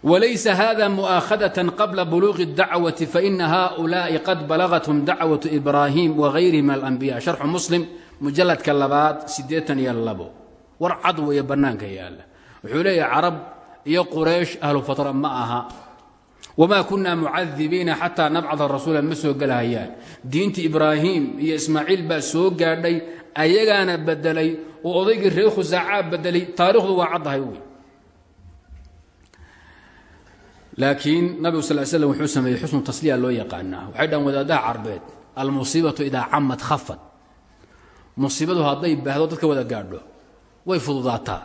walaysa hada mu'aakhadaة qabla buluuqi الdacwaةi faina haؤulaaءi qad balagathum dacwaة ibraahim wغayrihi min alanbiya sharxu muslim mujaladka labaad siddeetan iyo labo war cad weeye bannaanka yaalla wuxuu leeyahay carab iyo quraysh ahlu fatra ma aha wma kuna mucadibiina xataa nabcada rasuula ma soo gelahayaan diintii ibraahim iyo ismaaciil baa soo gaadhay ayagaana bedelay oo odaygii reer khusaacaa bedelay taarikhdu waa caddahay wey laakiin nabigu sal slam wuxuu sameeyey xusnu tasliya loo yaqaanaa waxay dhahan wadaadaha carbeed almusiibatu idaa camad khafad musiibadu hadday baahdo dadka wada gaadho way fududaataa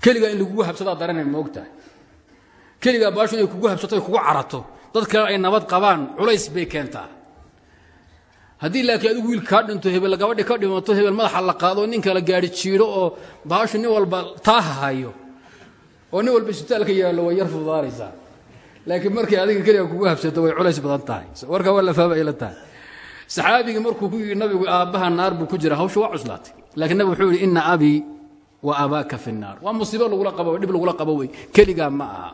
keligaa in lagugu habsadaa daranay keligaa baashu inay kugu habsato ay kugu carato. Dad kale ay nabad qabaan culays bay keentaa. Haddii laakiin adigu wiil kaa dhinto hebel gabadhi ka dhimato hebel madaxa la qaado nin kala gaari jiiro oo bahashu nin walba taaha hayo oo nin walba isbitaalka yaallo way yar fududaanaysaa. Laakiin markay adiga keliga kugu habsato way culays badan tahay. Warkaa waa la fahma ay la tahay. Saxaabigii markuu ku yidhi nabigu aabbaha naar buu ku jira hawsha waa cuslaatay. Laakiin nabig wuxuu yidhi ina abii wa abaaka fi nnaar. Waa musiibo lagula qabo dhib lagula qabo wey. Keligaa ma aha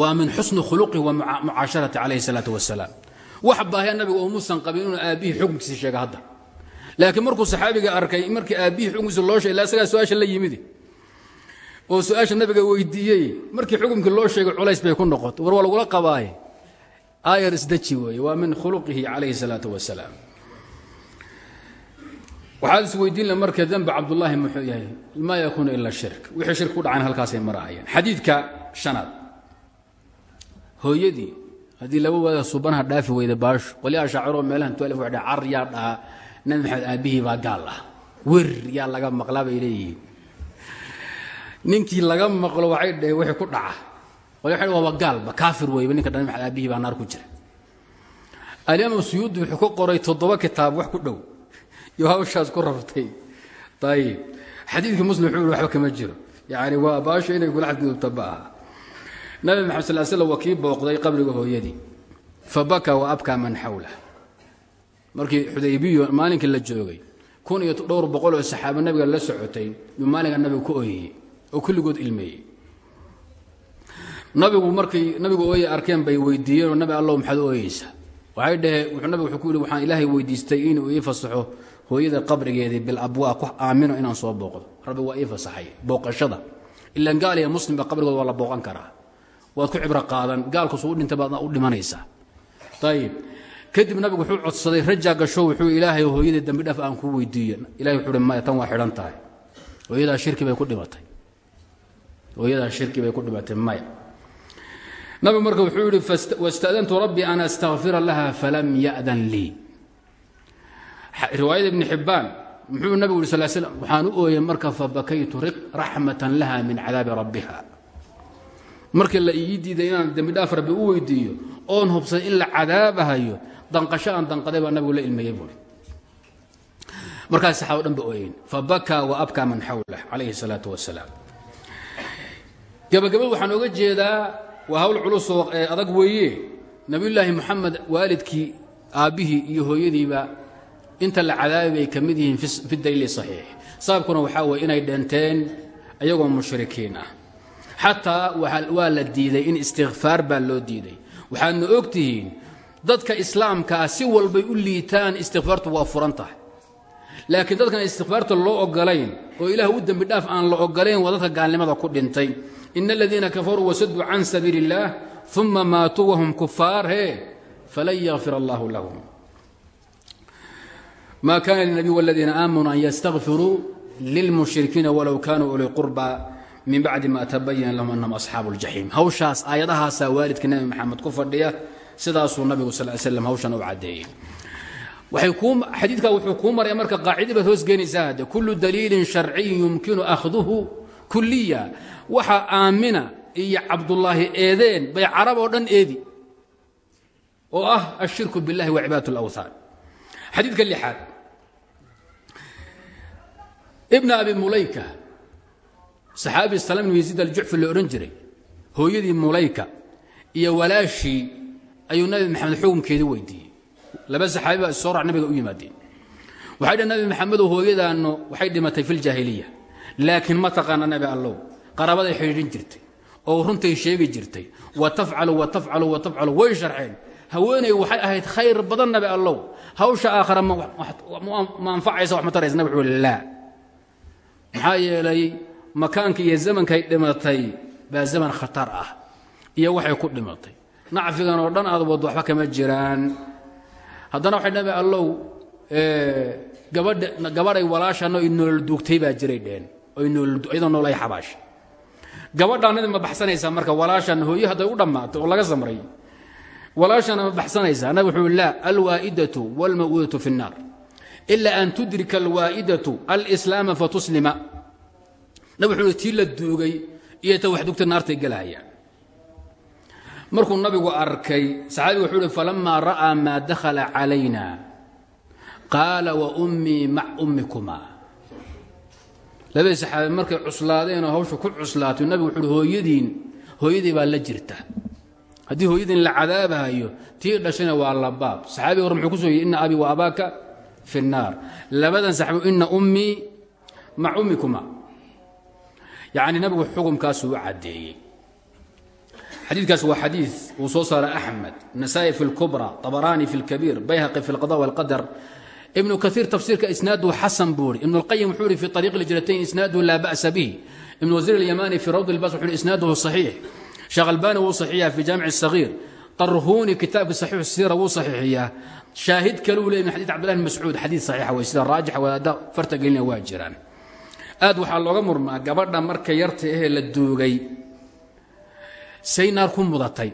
waa min xusni khuluqi wa mucaasharati calayhi salaatu wasalaam wax baahya nabiga oo muusan qabin inuu aabbihii xukunkiisi sheega hadda. Laakiin markuu saxaabiga arkay markii aabbihii xukunkiisa loo sheegay ilaa isagaa su'aasha la yimidi oo su'aasha nabiga weydiiyey markii xukunkii loo sheegay culays bay ku noqotay. War waa lagula qabaaye. Aayar isdaji weeye waa min khuluqihi calayhi salaatu wasalaam waxaad is weydiin la marka dembi cabdullaahi muxuu yahay maa yakuunu ila shirk. Wixii shirk ku dhacan halkaasay marahayaan xadiidka shanaad hooyadii haddii laba waada subanaha dhaafi weyda baasho qolyaha shaaciroo meelahan tualif waa car yaa dhahaa nabi maxamed aabbihii baa gaal ah. Wer yaa laga maqlaa bay leeyihiin. Ninkii laga maqlo waxay dhaheen wixii ku dhaca. Qolya waxay waaba gaalba kaafir weyba ninka nabi maxamed aabbihii baa naar ku jira. Alimaam suyuudi wuxuu ku qoray toddoba kitaab wax ku dhow. Iyo hawshaas ku rabtay. Ayib xadiidkii muslim wuxuu waxba kama jiro. Yacni waa baasho inay kula xadgudubta ma aha nabi maxamed sal slam waa kii booqday qabriga hooyadii. Fa baka wa abkaa man xawlah markii xudaybiyo maalinkii la joogay kun iyo dhowr boqol oo saxaabo nabiga la socotay yuu maalinka nabiga ku ooyeyey oo kulligood ilmeeyey. Nabigu markay nabigu ooyey arkeen bay weydiiyeen oo nabi allow maxaad ooyeysaa waxay dhaheen wuxuu nabigu wuxuu ku yidhi waxaan ilaahay weydiistay inuu ii fasaxo hooyada qabrigeedii bilabwaa ku aamino inaan soo booqdo. Rabbi waa ii fasaxay booqashada. Ilaan gaal iyo muslimba qabrigooda waa la booqan karaa waad ku cibro qaadan. Gaalkusu u dhintay baad u dhimanaysaa ayib kadib nabigu wuxuu codsaday rajaa gasho wuxuu ilaahay hooyadii dambi dhaf aan ku weydiiye ilahay wuxuu hi tan waa xidhan tahay. Hooyadaa shirki bay ku dhimatay. Hooyadaa shirki bay ku dhimatay maya. Nabigu marka wuxuu yihi wastadantu rabbii an astakfira laha falam yadan lii riwaayada ibni xibbaan muxuu nabigu yhi sal slam waxaan u ooyey marka fabakaytu raxmatan laha min cadaabi rabbiha markii la ii diiday inaan dembi dhaaf rabbi u weydiiyo oon hubsay in la cadaabahayo danqasho aan danqaday baa nabigu la ilmeeyey buuri markaas saxaabo dhan ba ooyeen fabakaa wa abkaa man xawlah calayhi salaatu wasalaam gabagabad waxaan oga jeedaa waa hawl culusoo adag weeye. Nabiyulaahi moxamed waalidkii aabbihii iyo hooyadiiba inta la cadaabi bay ka mid yihiin fi daliili saxiix. Sababkuna waxaa weye inay dhinteen ayagoo mushrikiin ah xataa waa la diiday in istikfaar baa loo diiday. Waxaadna og tihiin dadka islaamkaa si walbay u liitaan istikfaartu waa furan tahay. Laakiin dadkan istikfaarta loo ogolayn oo ilaah u dembi dhaaf aan la ogolayn waa dadka gaalnimada ku dhintay. In aladiina kafaruu wasaduu can sabiili اllaah uma maatuu wahum kufaar he falan yakfir allahu lahum. Ma kana linabiy waladiina aamanuu an ystakfiruu lilmushrikiina walow kanuu uli qurba min bacdi ma tabayana lahum anahum asxaabu اljaxiim hawshaas aayadahaasaa waalidka nebi maxamed ku fadhiya sidaasuu nabigu sal slam hawshan u caddeeyey xadiidkaa wuxuu kuu maraya marka qaacida baad hoos geenaysaa hadde kullu daliilin sharciyin yumkinu akhduhu kuliya waxa aamina iyo cabdullaahi eedeen bay carab oo dhan eedi oo ah ashirku biاllahi wa cibaadat اlawthaan xadiidka lixaad ibna abi mulayka saxaabi salam ibn yaziid aljucfi la odhan jiray hooyadii mulayka iyo walaashii ayuu nabi maxamed xukunkeedii weydiiyey. Laba saxaabi baa issoo nabiga u yimaadeen. Waxay dhah nabi maxamedow hooyadaanno waxay dhimatay fi ljaahiliya laakiin ma taqaana nabi allow. Qaraabaday xidhiidhin jirtay oo runtay sheegi jirtay wa tafcalu wa tafcalu wa tafcalu way sharxeen. Haweeney waxay ahayd khayr badan nabi allow. Hawsha aakhara ma anfacaysa wax ma taraysa nabi wuxuu laa. Maxaa makaanka iyo zamankay dhimatay baa zaman khatar ah iyo waxay ku dhimatay nacfigan oo dhan aad waddo waxba kama jiraan haddana waxay nabi allow gabadha gabadhay walaashano i noolol duugtay baa jiray dheen oy nooliyadoo nool ay xabaasha gabadhaanadi ma baxsanaysaa marka walaashan hooye hadday u dhammaatay oo laga samray walaashana ma baxsanaysaa nabi wuxuu laa alwaa'idatu wاlmaw'udatu fi الnaar ila an tudrika alwaa'idatu alslaama fatuslima nabi wuxuu tii la duugay iyo ta wax dugta naartay gelahayaan markuu nabigu arkay saxaabigu wuxuu uhi falamaa ra'aa maa dakhala calayna qaala wa ummii mac ummikuma. Labadii saxaabi markay cuslaadeen oo ku cuslaatay nabigu wuxuu hooyadiin hooyadii baa la jirta. Haddii hooyadiin la cadaabahayo tii dhashayna waa labaab saxaabiga hore muxuu ku soo yidhi ina abii wa abaaka fi الnaar labadan saxaabi ina ummii mac ummikuma yacni nabigu xukumkaasuu u caddeeyey xadiidkaas waa xadiid uu soo saaray axmed nasa'i fi اlkubra طabaraani fi اlkabiir bayhaqi fi اlqada wاlqadar ibnu kaiir tafsiirka isnaaduhu xasan buu uri ibn اlqayim wuxuu ihi fi طariiq اljratayn isnaaduhu laa ba'sa bih ibn wasiir اlyamani fi rawd اlbas wuxu uhi isnaaduhu صaxiix sheekh albani wuu saxiixiyaa fi jaamic الصagiir طarhuuni kitaabka saxiix siira wuu saxiixiyaa shaahid kale uu leey min xadid cabdillahi bn mascuud xadiid saxiixa wey sida raajixa wadaadda farta gelinaya waa jiraan aad waxaa looga murmaa gabadha marka yarta ahee la duugay. Say naar ku mudatay.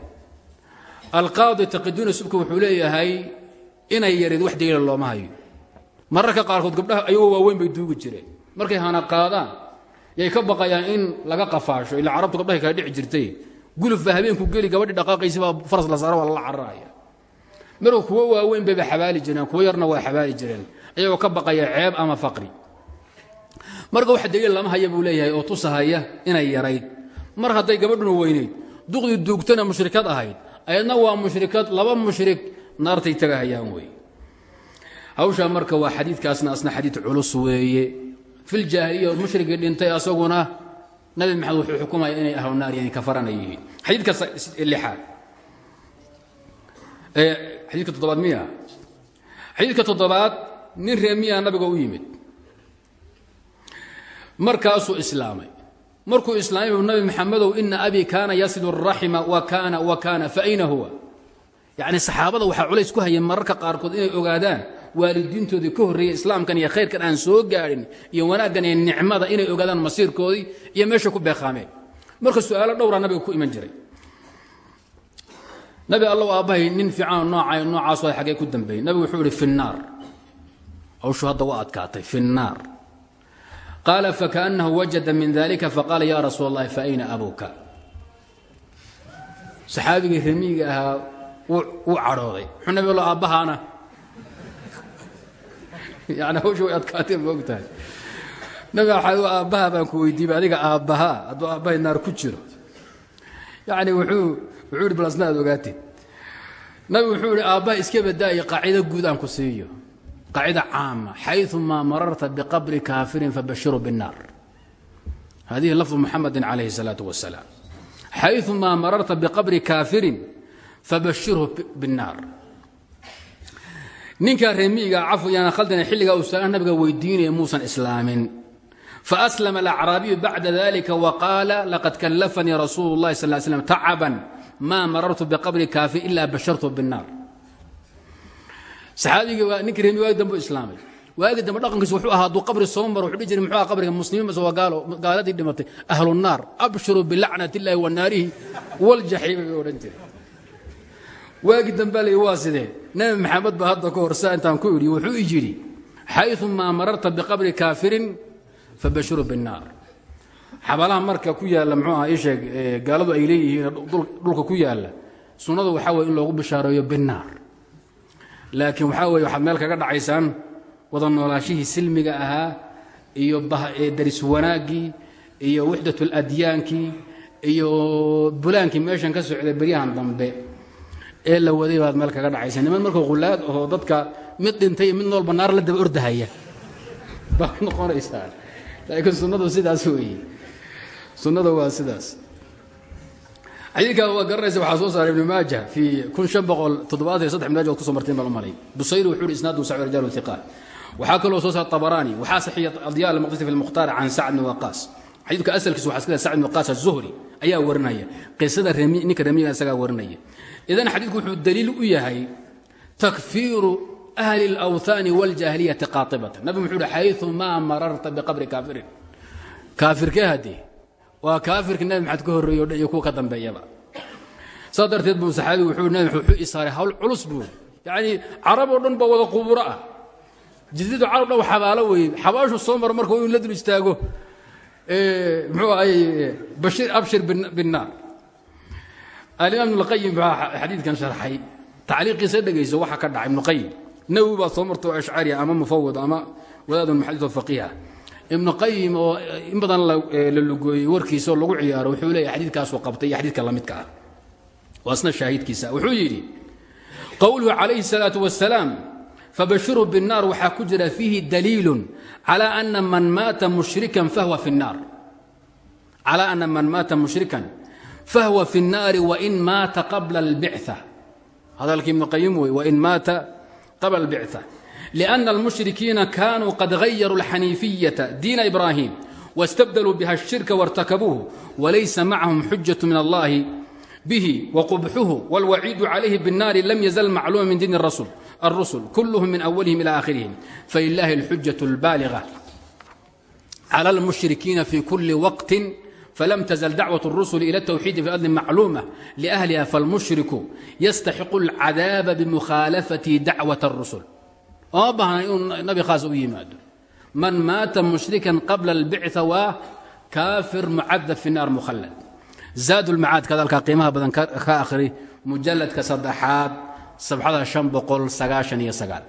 Alqaadi taqiduuna subka wuxuu leeyahay inay yareed wax daliila looma hayo. Mararka qaarkood gabdhaha ayagoo waaweyn bay duugi jireen. Markay hana qaadaan yay ka baqayaan in laga qafaasho ilaa carabtu gabdhahay kala dhici jirtay. Guluf habeenku geli gabadhii dhaqaaqaysi baa faras la saara waa lala cararaya. Marka kuwo waaweyn bayba xabaali jireen kuwo yarna waa xabaali jireen. Ayagoo ka baqaya ceeb ama faqri marka wax daliil lama haya buu leeyahay oo tusahaya inay yarayd. Mar hadday gabadhuna weynayd duqdii duugtana mushrikad ahayd ayadna waa mushrikad laba mushrik naartay tagahayaan wey. Hawshaa marka waa xadiidkaasna asna xadiid culus weeye. Filjaahiliya mushrigii dhintay asaguna nabi maxamed wuxuu xukumaya inay ahlu naar yani kafarana yihiin. Xadiidka lixaad. Xadiidka toddobaad miya? Xadiidka toddobaad nin reemiyaa nabiga u yimid markaasuu islaamay. Markuu islaamay bu nabi maxamedow ina abii kaana yasilu raxima wa kaana wa kaana fa ayna huwa? Yacni saxaabada waxaa culays ku hayay mararka qaarkood inay ogaadaan waalidiintoodii ka horreeyey islaamkan iyo khayrkan aan soo gaadhin iyo wanaaggan iyo nicmada inay ogaadaan masiirkoodii iyo meesha ku beeqaameen marka su'aalo dhowraa ku iman jiray. Nabi allow aabbahay nin fiican nooca noocaas waa xaggee ku dambeeyey nabigu wuxuu ihi fi nnaar hawshu hadda waa adkaatay qaala fakaأnahu wajada min dalika faqaala ya rasuul اllahi faayna abuka saxaabigii remiiga ahaa wuu cadhooday muxuu nabi allo aabbahaana yani hawsha way adkaatee moog tahay nabiga waxaa aabbaha baan ku weydiiyey adiga aabbahaa hadduu aabbahay naar ku jiro yani wuxuu wuxuu ihi balasna aad ogaatid nabigu wuxuu ihi aabbaha iska badaa'iyo qaacido guud aan ku siiyo qaacida caama xayumaa mararta biqabri kaafirin fabashiru binaar hadihi lafdu muxamedin calayhi اsalaau wasalaam xayumaa mararta biqabri kaafirin fabashirhu binaar ninkaa reemiiga cafuyana khaldana xilligaa uu saalaha nabiga weydiinaya muusan islaamin faaslama alacraabiyu bacda dalika waqaala laqad kallafanii rasuulu اllahi sal slam tacaban maa marartu biqabri kaafir ila bashartu binaar saxaabigii waa ninkii reemi waagi dambe islaamay. Waagi dambe dhaqankiis wuxuu ahaa hadduu qabri soo maro wuxuu dhihi jiray muxuu qabriga muslimiin base waa gaalo gaaladii dhimatay. Ahlu nnaar abshiruu bilacnati illaahi wa naarihi waljaxiimi bay odhan jiray. Waagi dambea la waa sidee nebi maxamed baa hadda ka hor saa intaan ku idhi wuxuu i yidhi xayumaa mararta biqabri kaafirin fabashiruu binnaar. Xabalaha marka ku yaalla muxuu aha ii sheeg gaaladu ay leeyihiin dhulka ku yaalla sunnadu waxaa weye in loogu bishaareeyo binnaar laakiin waxaa weye waxaad meel kaga dhacaysaan wada noolaashihii silmiga ahaa iyo daris wanaaggii iyo wixdat اladyaankii iyo bulaankii meeshan ka socday beryahan dambe ee la waday baad meel kaga dhacaysa niman marka hulaad ahoo dadka mid dhintay mid noolba naar la daba ordahaya. Baad noqonaysaa laakiin sunnadu sidaas weeye. Sunnadu waa sidaas xadiidkaa waa garanaysa waxaa soo saaray ibnu maaja fii kun an boqotodobaataniyo ad kuso marteen bal malay busayri wuxu uhi isnaadun sac rijaal iqaal waxaa kaloo soo saaray abaraani waxaa saxiya adyaa almaqdisi fi lmukhtaar can sacd bni waqaas. Xadiidka asalkiisa waxaa iska sacd bni waqaas azuhri ayaa warinaya. Qisada ninka ramiga isagaa warinaya. Idan xadiidku wuxuu daliil u yahay takfiiru ahli اlawthaani wاljaahiliyati qaatibatan. Nabigu wuxuu uhi xayumaa mararta biqabri kaafirin. Kaafirkee haddee waa kaafirka nabi maxamed ka horreeyo dhan iyo kuwa ka dambeeyaba. Saas darteed buu saxaabigu wuxuu nabi maxamed wuxuu isaaray hawl culus buu yacnii carab oo dhan ba wada quburo ah. Jadiidu carab dhan xabaalo weeye xabaashu soo maro marka in la dul istaago muxuu ahay bashir abshir binnaar alimaam ibnuqayim baa xadiidkan sharxay. Tacliiqiisa dhegayso waxa ka dhaca ibnuqayim nawowi baa soo marto ashcari ama mufawid ama wadaadun muxadis oo faqiiha ibnu qayim oo in badan la lugooyey warkiisa oo lagu ciyaaro wuxuu leeyahy xadiidkaasuu qabtay iyo xadiidka la midka ah waa isna shaahidkiisa wuxuu yidhi qowluhu calayhi الsalaaةu wasalaam fabashiruu biالnaar waxaa ku jira fiihi daliilu calى ana man maata mushrikan fahwa fi الnaar calى ana man maata mushrikan fahwa fi الnaari wain maata qabla اlbicثa hadalkii ibnu qayim wey wain maata qabla اlbicثa لأن المشhرiكيiنa كانوا قad غayروا الحنيiفية دين إبراهيم واsتبدلوا بها الشhرك وارتكبوه وليس معهم حجة من الله به وقبحه والوعيد عليه بالنار لم يزل معلوما من دين الرسل الرسل كلهم من أولهم إلى آخرهم فلله الحجة البالغة على المشhرiكيiنa في كل وقت فلم تزل دعوة الرسل إلى التوحيد في الأرض معلومة لأهلها فالمشhرك يستحق العذاب بمخالفة دعوة الرسل oma baahna inuu nabi khaas u yimaado man maata mushrikan qabla اlbicثa waa kaafir mucadab fi naar mukhallad zaad lmacaadka hadalkaa qiimaha badan ka akhri mujalladka saddexaad sabxada شhan boqol sagaashan iyo sagaal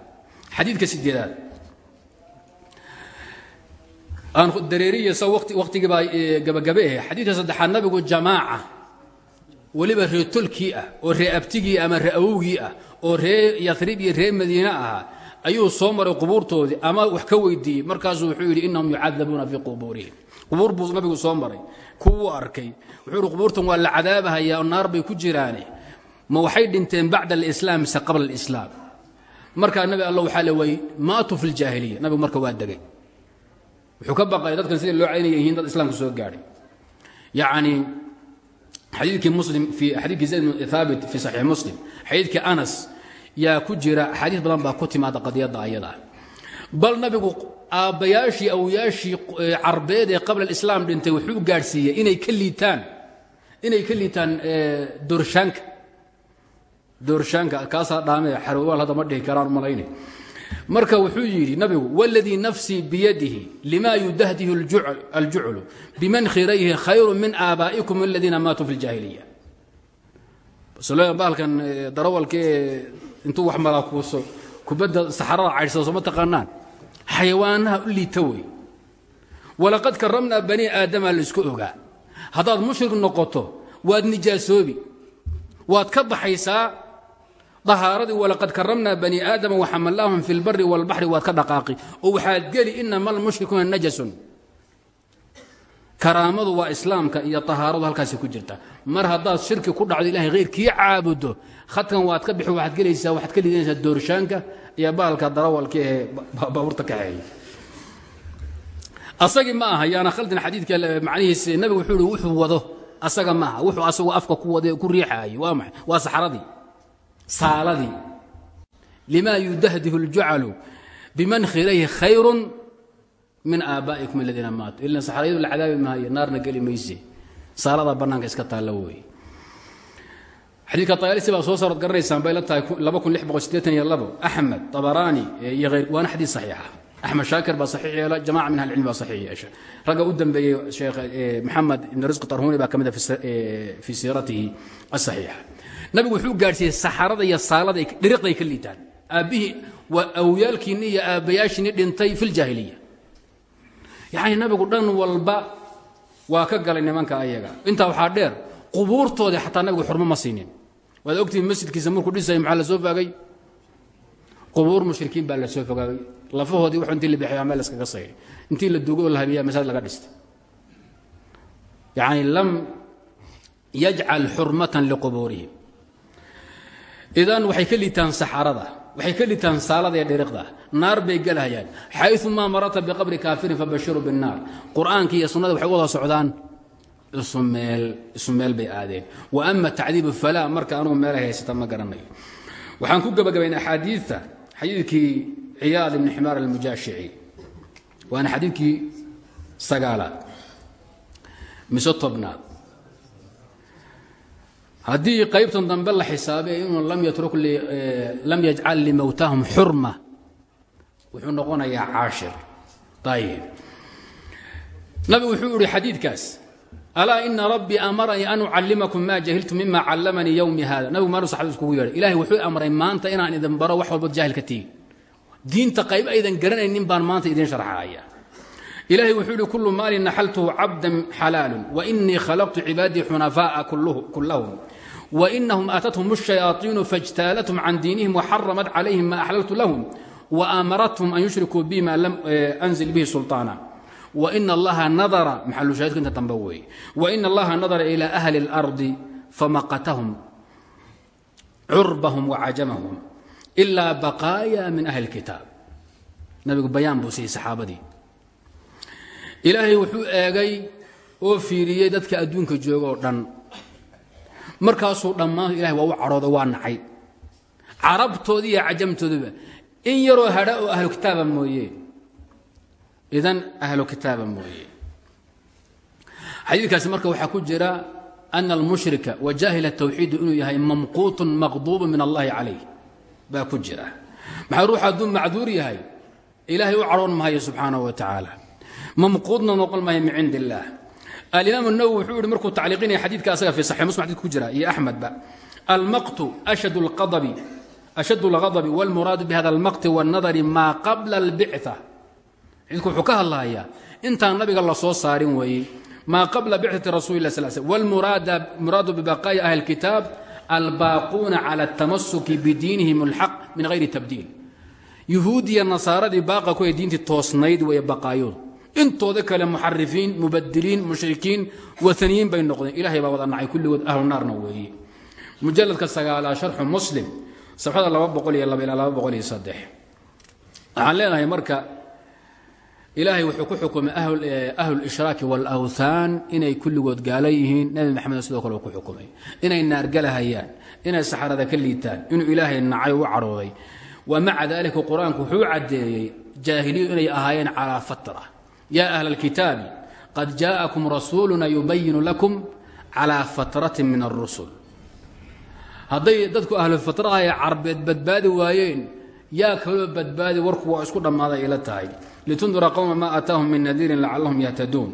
xadiidka sideedaad aan dareeriya sa wakhtigii baa gabagabe ahe xadiidka saddexaad nabigu jamaaca weliba ree tolkii ah oo ree abtigii ama ree awowgii ah oo ree yarib iyo ree madiine ahaa ayuu soo maray qubuurtoodii ama wax ka weydiiyey. Markaasuu wuxuu yidhi innahum yucadabuuna fii qubuurihim. Qubuur buu nabigu soo maray. Kuwuu arkay. Wuxuu yidhi qubuurtan waa la cadaabahayaa oo naar bay ku jiraane. Ma waxay dhinteen bacda alislaam mise qabla alislaam? Markaa nabi alla waxaa le way maatuu fi ljaahiliya nabigu marka waa degay. Wuxuu ka baqay dadkan siday loo caynaya yihiin dad islaamka soo gaadhay. Yacni xadiidkii muslim fii xadiidkii zayd bn thaabit fii saxiix muslim xadiidkii anas yaa ku jira axaadiis badan baa ku timaada qadiyadda ayadaa bal nabigu aabbayaashii awyaashii carbeed ee qabla alislaam dhintay wuxuu gaadhsiiyey inay ka liitaan inay ka liitaan doorshaanka. Doorshaanka kaasaa dhaamee xaroobaal hadda ma dhihi karaan malayne marka wuxuu yidhi nabigu waladii nafsii biyadihi lima yudahdihi aljuclu biman khirayhi khayru min aabaa'ikum aladiina maatuu fi ljaahiliya bahalkan darawalkaee intuu wax malaakuuso kubadda saxarada caydhsado sooma taqaanaan? Xayawaanaha u liita wey. Walaqad karamnaa bani aadama laysku ogaa. Haddaad mushrik noqoto waad nijaasoobi waad ka baxaysaa dahaaradii walaqad karamnaa bani aadama waxamalnaahum fi lbari wاlbaxri waad ka dhaqaaqi. Oo waxaad geli inama almushrikuuna najasun. Karaamadu waa islaamka iyo tahaaradu halkaasi ku jirta mar haddaad shirki ku dhacdo ilahay hayrkii caabudo khadkan waad ka bixi waxaad gelaysaa waxaad ka lidanaysaa doorshaanka iyo baalka darawalka ee baabuurta kaxeeya. Asagii ma aha yaana khaldin xadiidka macnihiis nabigu wuxuu ihi wuxuu wado. Asaga ma aha wuxuu asagoo afka ku wade ku riixaayo. Waa maxay waa saxradii saaladii. Lima yudahdihu اljucalu biman khilayhi khayrun min aabaa'ikum aladiina maatuu ila saxrayadu la cadaabi maayo naarna geli mayse saaladaa bannaanka iska taalla weeye xadiidka tayaalisi baa soo saarad garanaysaan bay la tahay axmed tabaraani iyo hayr waana xadiid saxiixa axmed shaakir baa saxiix yeela jamaca min ahlicilmi baa saxiix yeesha. Ragga u dambeeyey sheekh maxamed ibn risqi tarhuni baa ka mid a fii siiratihi asaxiixa nabigu wuxuu gaadhsiiyey saxarada iyo saalada dhiriqday ka liitaan. Aabbihii waa awyaalkiinni iyo aabbayaashiinni dhintay fi ljaahiliya yacni nabigu dhan walba waa ka galay nimanka ayaga. Intaa waxaa dheer qubuurtoodii xataa nabigu xurmo ma siinin. Waad ogtihiin masjidkiisa markuu dhisayay maxaa la soo faagay? Qubuur mushrikiin baa la soo fogaagay. Lafahoodii wuxuu intii la bixiyaa meel iskaga sayray intii la dugo oo la habiyaa masaajid laga dhistay. Yacni lam yajcal xurmatan liqubuurihim. Idan waxay ka liitaan saxarada waxay ka liitaan saalada ee dhiriqda. Naar bay gelahayaan xayumaa marata biqabri kaafirin fabashiru binnaar. Qur'aankii iyo sunnada waxay wada socdaan. Isu meel bay aadeen. Wa ama tacdiibu falaa marka anugu meelay haysata ma garanayo. Waxaan ku gebagabayn axaadiidta xadiidkii ciyaad ibni ximaar almujaashici waana xadiidkii sagaalaad mise tobnaad haddii qaybtan dambe la xisaabay inuu lam yajcal limowtahum xurma wuxuu noqonayaa caashir. Ayib nabigu wuxuu ihi xadiidkaas alaa ina rabbii amaranii an ucallimakum maa jahiltu mima callamanii yowmi hada nabigu maanu saxabada iskugu yeedhay ilahay wuxuu amray maanta inaan idin baro wax walbood jaahil ka tihin diinta qayb aydan garanaynin baan maanta idiin sharxaaya. Ilahay wuxuu yihi kullu maalin naxaltuhu cabdan xalaalun wainii khalaqtu cibaadii xunafaa'a kullahum wainahum aatathum shayaaiinu fajtaalathum can diinihim waxaramat calayhim maa axlaltu lahum waamarathum an yushrikuu bihi maa lam anzil bihi sulaana wain allaha nadara maxalushaahidku inta dambe weeye wain allaha nadara ilaa ahli اlardi famaqatahum curbahum wacajamahum ilaa baqaaya min ahli اkitaab nabigu bayaan buu siiyey saxaabadii ilaahay wuxuu eegay oo fiiriyey dadka adduunka jooga oo dhan markaasuu dhammaan ilahay waa u cadhooda waa nacay carabtoodi iyo cajamtooduba in yaroo hadha oo ahlu kitaaba mooye. Idan ahlu kitaaba mooye. Xadiidkaasi marka waxaa ku jira ana almushrika wa jaahil atawxiidu inuu yahay mamquutun maqduubu min allahi calayh baa ku jira. Maxaa ruux hadduu macduur yahay ilaahay u cadhoon mahayo subxaanahu wa tacaala mamquudna noqon maayo min alimaam الnawwi wuxuu yihi markuu tacliiqinaya xadiidka asaga fi saxix muslim xadidka ku jira iyo axmedba almaqtu ashad اlqadabi ashad اlغadabi wاlmuraadu bihada اlmaqti wالnadari maa qabla اlbicثa xadiidku wuxuu ka hadlahayaa intaan nabiga la soo saarin weeyey maa qabla bicثati rasuli lah sl sl wاlmuraadu bibaqaa'i ahli اlkitaab albaaquuna calى الtamasuki bidiinihim اlxaq min hayri tabdiil yuhuudiya nasaaradii baaqa ku ee diintii toosnayd weeye baqaayood intooda kale muxarifiin mubadiliin mushrikiin wataniyiin bay noqdeen. Ilahay baa wada nacay kulligood ahlu naarna weeye mujaladka sagaalaa sharxu muslim safxada laba boqol iyo laba ilaa laba boqol iyo saddex. Waxaan leenahay marka ilaahay wuxuu ku xukumay ahlulishraaki waalawthaan inay kulligood gaala yihiin. Nebi maxamedna sidoo kale uu ku xukumay. Inay naargalahayaan inay saxarada ka liitaan inuu ilaahay nacay u cadhooday wa maca dalika qur'aanku wuxuu caddeeyey jaahiliyu inay ahaayeen calaa fatra ya أهل الkitaaب qad jaaءكم rasuuluna yubayin lakum calى fatraة min الrusul hadday dadku ahlufatra ee carbeed badbaadi waayeen yaa kaloo badbaadi warku waa isku dhammaaday ila tahay litundira qowma ma aataahum min nadiirin lacalahum yahtaduun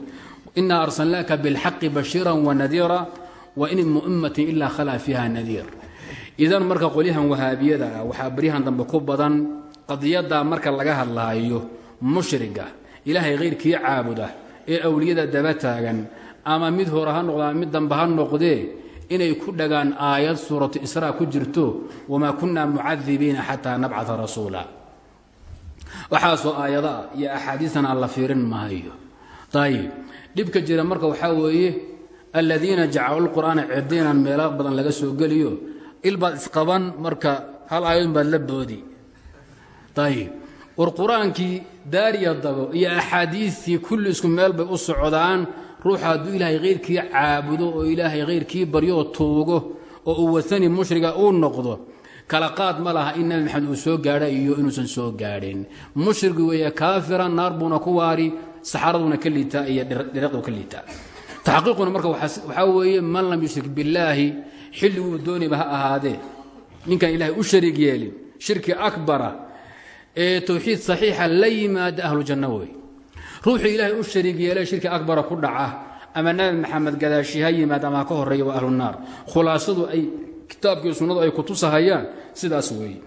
ina arsalnaaka bاlxaqi bashiira wanadiira wain min ummatin ila khalaa fiiha nadiir idan marka qolyahan wahaabiyada ah waxaa baryahan dambe ku badan qadiyada marka laga hadlaayo mushriga ilaahay hayrkii caabuda ee awliyada daba taagan ama mid hore ha noqda mid dambe ha noqdee inay ku dhagaan aayad suuratu israa ku jirto wamaa kunna mucadibiina xataa nabcata rasuula. Waxaasoo aayada iyo axaadiistan aan la fiirin maayo. Ayib dhibka jira marka waxaa weeye aladiina jacalu lqur'aana cidiinan meelo badan laga soo geliyo ilbaad isqaban marka hal aayadun baad la boodi. Ayib war qur'aankii daariya dabo iyo axaadiistii kulli isku meel bay u socdaan. Ruuxa hadduu ilaahay hayrkii caabudo oo ilaahay hayrkii baryooo tuugo oo uu watani mushriga uu noqdo kala qaad ma laha in nabi maxamed uu soo gaadha iyo inuusan soo gaadhin. Mushrigi weeye kaafira naar buuna ku waari saxaraduna ka liitaa iyo dhiraqdu ka liitaa taxqiiquna marka waxaa weeye man lam yushrik billaahi xilli uu dooniba ha ahaadee. Ninkaan ilaahay u shariig yeelin shirki akbara ee towxiid saxiixa la yimaada ahlu janno wey ruuxuu ilaahay u shariig shirki akbara ku dhaca ama nabi maxamed gadaashi ha yimaad ama ka horreeya waa ahlu naar khulaasadu ay kitaabkii sunnadu ay kutusahayaan sidaas weeye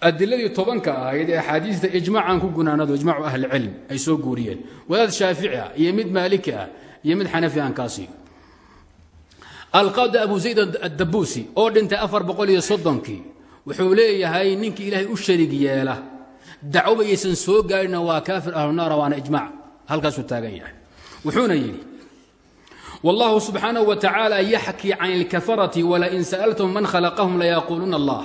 adiladii tobanka ahayd ee axaadiista ijmaacan ku gunaanado ijmaacu ahlicilm ay soo guuriyeen. Wadaad shaafici ah iyo mid maaliki ah iyo mid xanafi aan kaasi alqaadi abu zayd addabuusi oo dhintay wuxuu leeyahay ninkii ilaahay u sharig yeela dacwoba yaysan soo gaadhina waa kaafir ahlunaara waana ijmac halkaasuu taagan yahay wuxuuna yidhi wallahu subxaanaه wa tacaala yaxkii can اlkafarati walain sa'altahum man khalaqahum layaquuluuna allah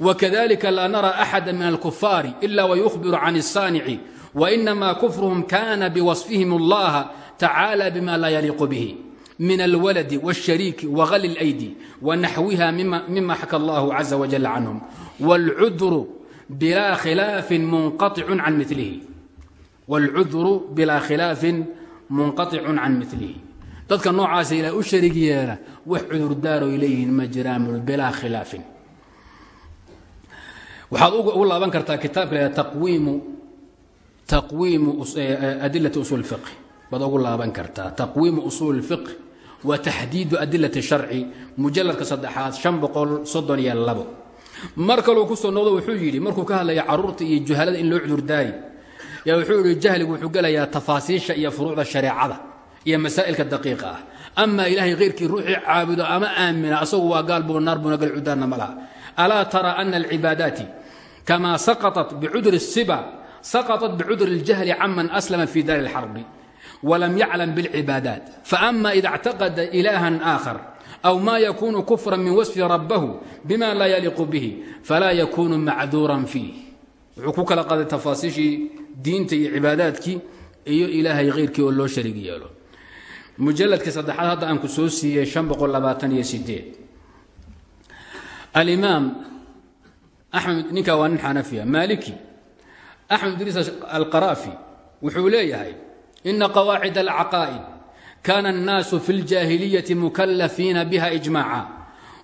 wakadalika laa nara axada min alkufaari ila wayukhbiru can الsaanici wainama kufruhum kana biwasfihim اllaha tacaala bima laa yaliiqu bihi min alwaladi wاshariiki wagali اlaydi wanaxwiha mima xaka allahu caza wajal canhum wاlcudru bilaa khilaafin munqaicun can milihi wاlcudru bilaa khilaafin munqaطicun can milihi dadka noocaasa ilaah u sharig yeela wax cudurdaaroy leeyihiin ma jiraan bilaa khilaafin waxaad ugu laaban kartaa kitaabka la taqwiimu taqwiimu adilati usul fiqh baad ugu laaban kartaa taqwiimu usuul اfiqh wa taxdiidu adilati sharci mujaladka saddexaad mar kaluu ku soo noqdo wuxuu yidhi markuu ka hadlaya carruurta iyo juhalada in loo cudurdaari yaa wuxuu yidhi jahligu wuxuu gelayaa tafaasiisha iyo furuucda shareecada iyo masaa'ilka daqiiqa ah. Amaa ilaahay khayrkii ruuxii ama aamina asagu waa gaal buu naar buuna gal cudaanna ma laha. Alaa tara ana alcibaadaati kamaa saqatat bicudri siba saqatat bicudri اljahli caman aslama fii daari اlxarbi wlam yaclam bاlcibaadaat faama ida اctaqada ilaha aakhar aw ma yakunu kufra min wasfi rabahu bima laa yaliqu bihi falaa yakunu macduuran fiih wuxuu ku kala qaday tafaasiishii diinta iyo cibaadaadkii iyo ilaahay keyrkii oo loo sharig yeelo mujaladkii saddexaad hadda aan ku soo siiyey alimaam axmed ninkaa waa nin xanafiya maaliki axmed idriis alqaraafi wuxuu leeyahay ina qawaacid alcaqaa'id kana الnaasu fi اljaahiliyati mukalafiina biha ijmaca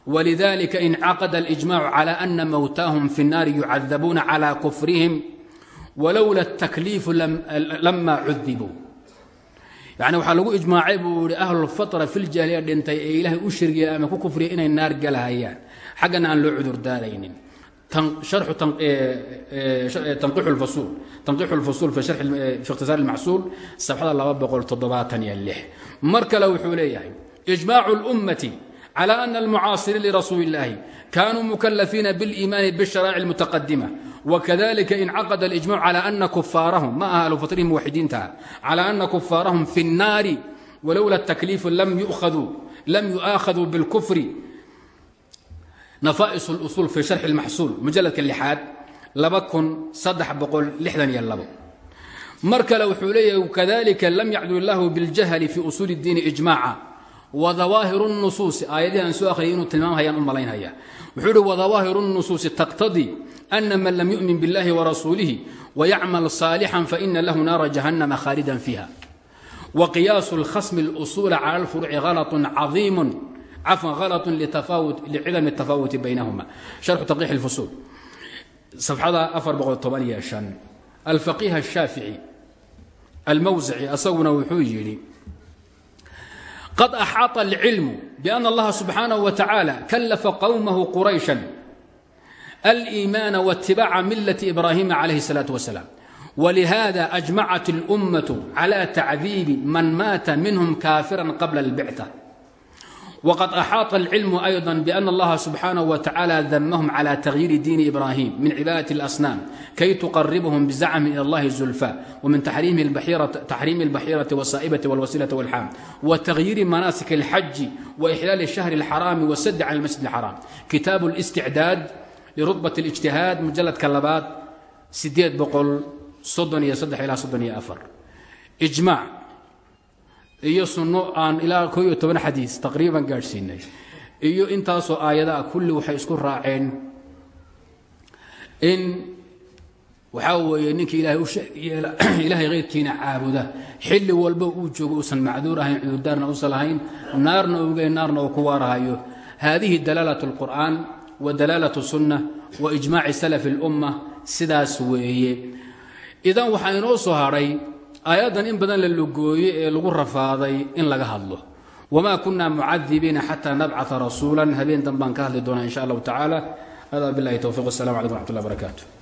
walidalika incaqada اlijmacu cala ana mowtaahum fi الnaari yucadabuuna cala kufrihim walowla الtakliifu lama cudibuu yani waxaa lagu ijmaacay buu ihi ahlulfatra fi ljaahiliya dhintay ee ilaahay u shirgiya ama ku kufriya inay naar galahayaan xaggana aan loo cudur daaraynin tanqiixu lfasuul fi ikhtisaar اlmacsuul safxada laba boqol toddobaatan iyo lix mar kale wuxuu leeyahay ijmaacu اlummati clى ana almucaasiriin lirasuuli اllahi kanuu mukalafiina biاliimaani bالsharaa'ic اlmutaqadima wkadalika incaqada اlijmac calى ana kufaarahum ma aha ahlufatrihim muwaxidiintaha calى ana kufaarahum fi الnaari walowla اtakliifu lam yu'aakhaduu biاlkufri nafa'is اlusul fi sharxi اlmaxsuul mujaladka lixaad laba kun saddex boqol lixdan iyo labo mar kale wuxuu leeyahay kadalika lam yacdul illahu biاljahli fi usuuli اdiini ijmaca wadawaahiru الnusuusi aayadihi aan soo akhriyay inuu tilmaamhayaan u malaynhaya wuxuu ihi wadawaahiru الnusuusi taqtadii ana man lam yu'min biاllahi warasuulihi wayacmal صaalixan faina lahu naara jahannama khaalidan fiiha waqiyaasu اlkhasmi اlusuula cala اlfuruuci halaط cadiimu cafwan halaط licidami الtafaawuti baynahuma sharxu taqix اlfusuul safxada afar boqol toban iyo shan alfaqiih الshaafici almawsici asaguna wuxuu yidhi qad axaaطa اlcilmu bأn اllaha subxaanaه wa tacaala kallafa qowmahu qurayshan aliimaana waاtibaaca milati ibraahima calayh الsalaaة wasalaam walihada ajmacat اlummatu cala tacdiibi man maata minhum kaafira qabla اlbicثة wqad axaaطa اlcilmu ayضا bأn اllaha subxaanaه wa tacala damahum clى تغyiiri diini ibrahim min cibaadaة اlasnaam kay tuqaribhum bzacmi ilى اllahi zulfa wmin taxriimi اlbaxiiraةi wالsaa'baةi wاlwasilaةi wاlxaam wتغyiiri manaasik اlxaji وإxlaal الشhهr الxaraami wsad can اlmasjid الxaraam kitaabu اlاsticdaad lirutbaة الاجtihaad mujaladka labaad sideed boqol soddon iyo saddex ilaa soddon iyo afar ijmaac iyo sunno aan ilaa koo iyo toban xadiis taqriiban gaadhsiinay. Iyo intaasoo aayada ah kulli waxay isku raaceen. In waxaa weeye ninkii ilaahay keyrkiina caabuda. Xilli walba uu joogo uusan macduur ahayn cudurdaarna uusan lahayn naarna ogeyn naarna uu ku waarahayo haadihi dalaalat اlqur'aan wa dalaalat sunna wa ijmaaci salafi اlumma sidaas weeye. Idan waxaa inoo soo hadhay aayaddan in badan la lugooye ee lagu rafaaday in laga hadlo. Wamaa kunna mucadibiina xataa nabcaa rasuula habeen danbaan ka hadli doonaa in sha allahu tacaala. Hada bilahi towfiq wasalam calaykum raxmat ullah barakaatu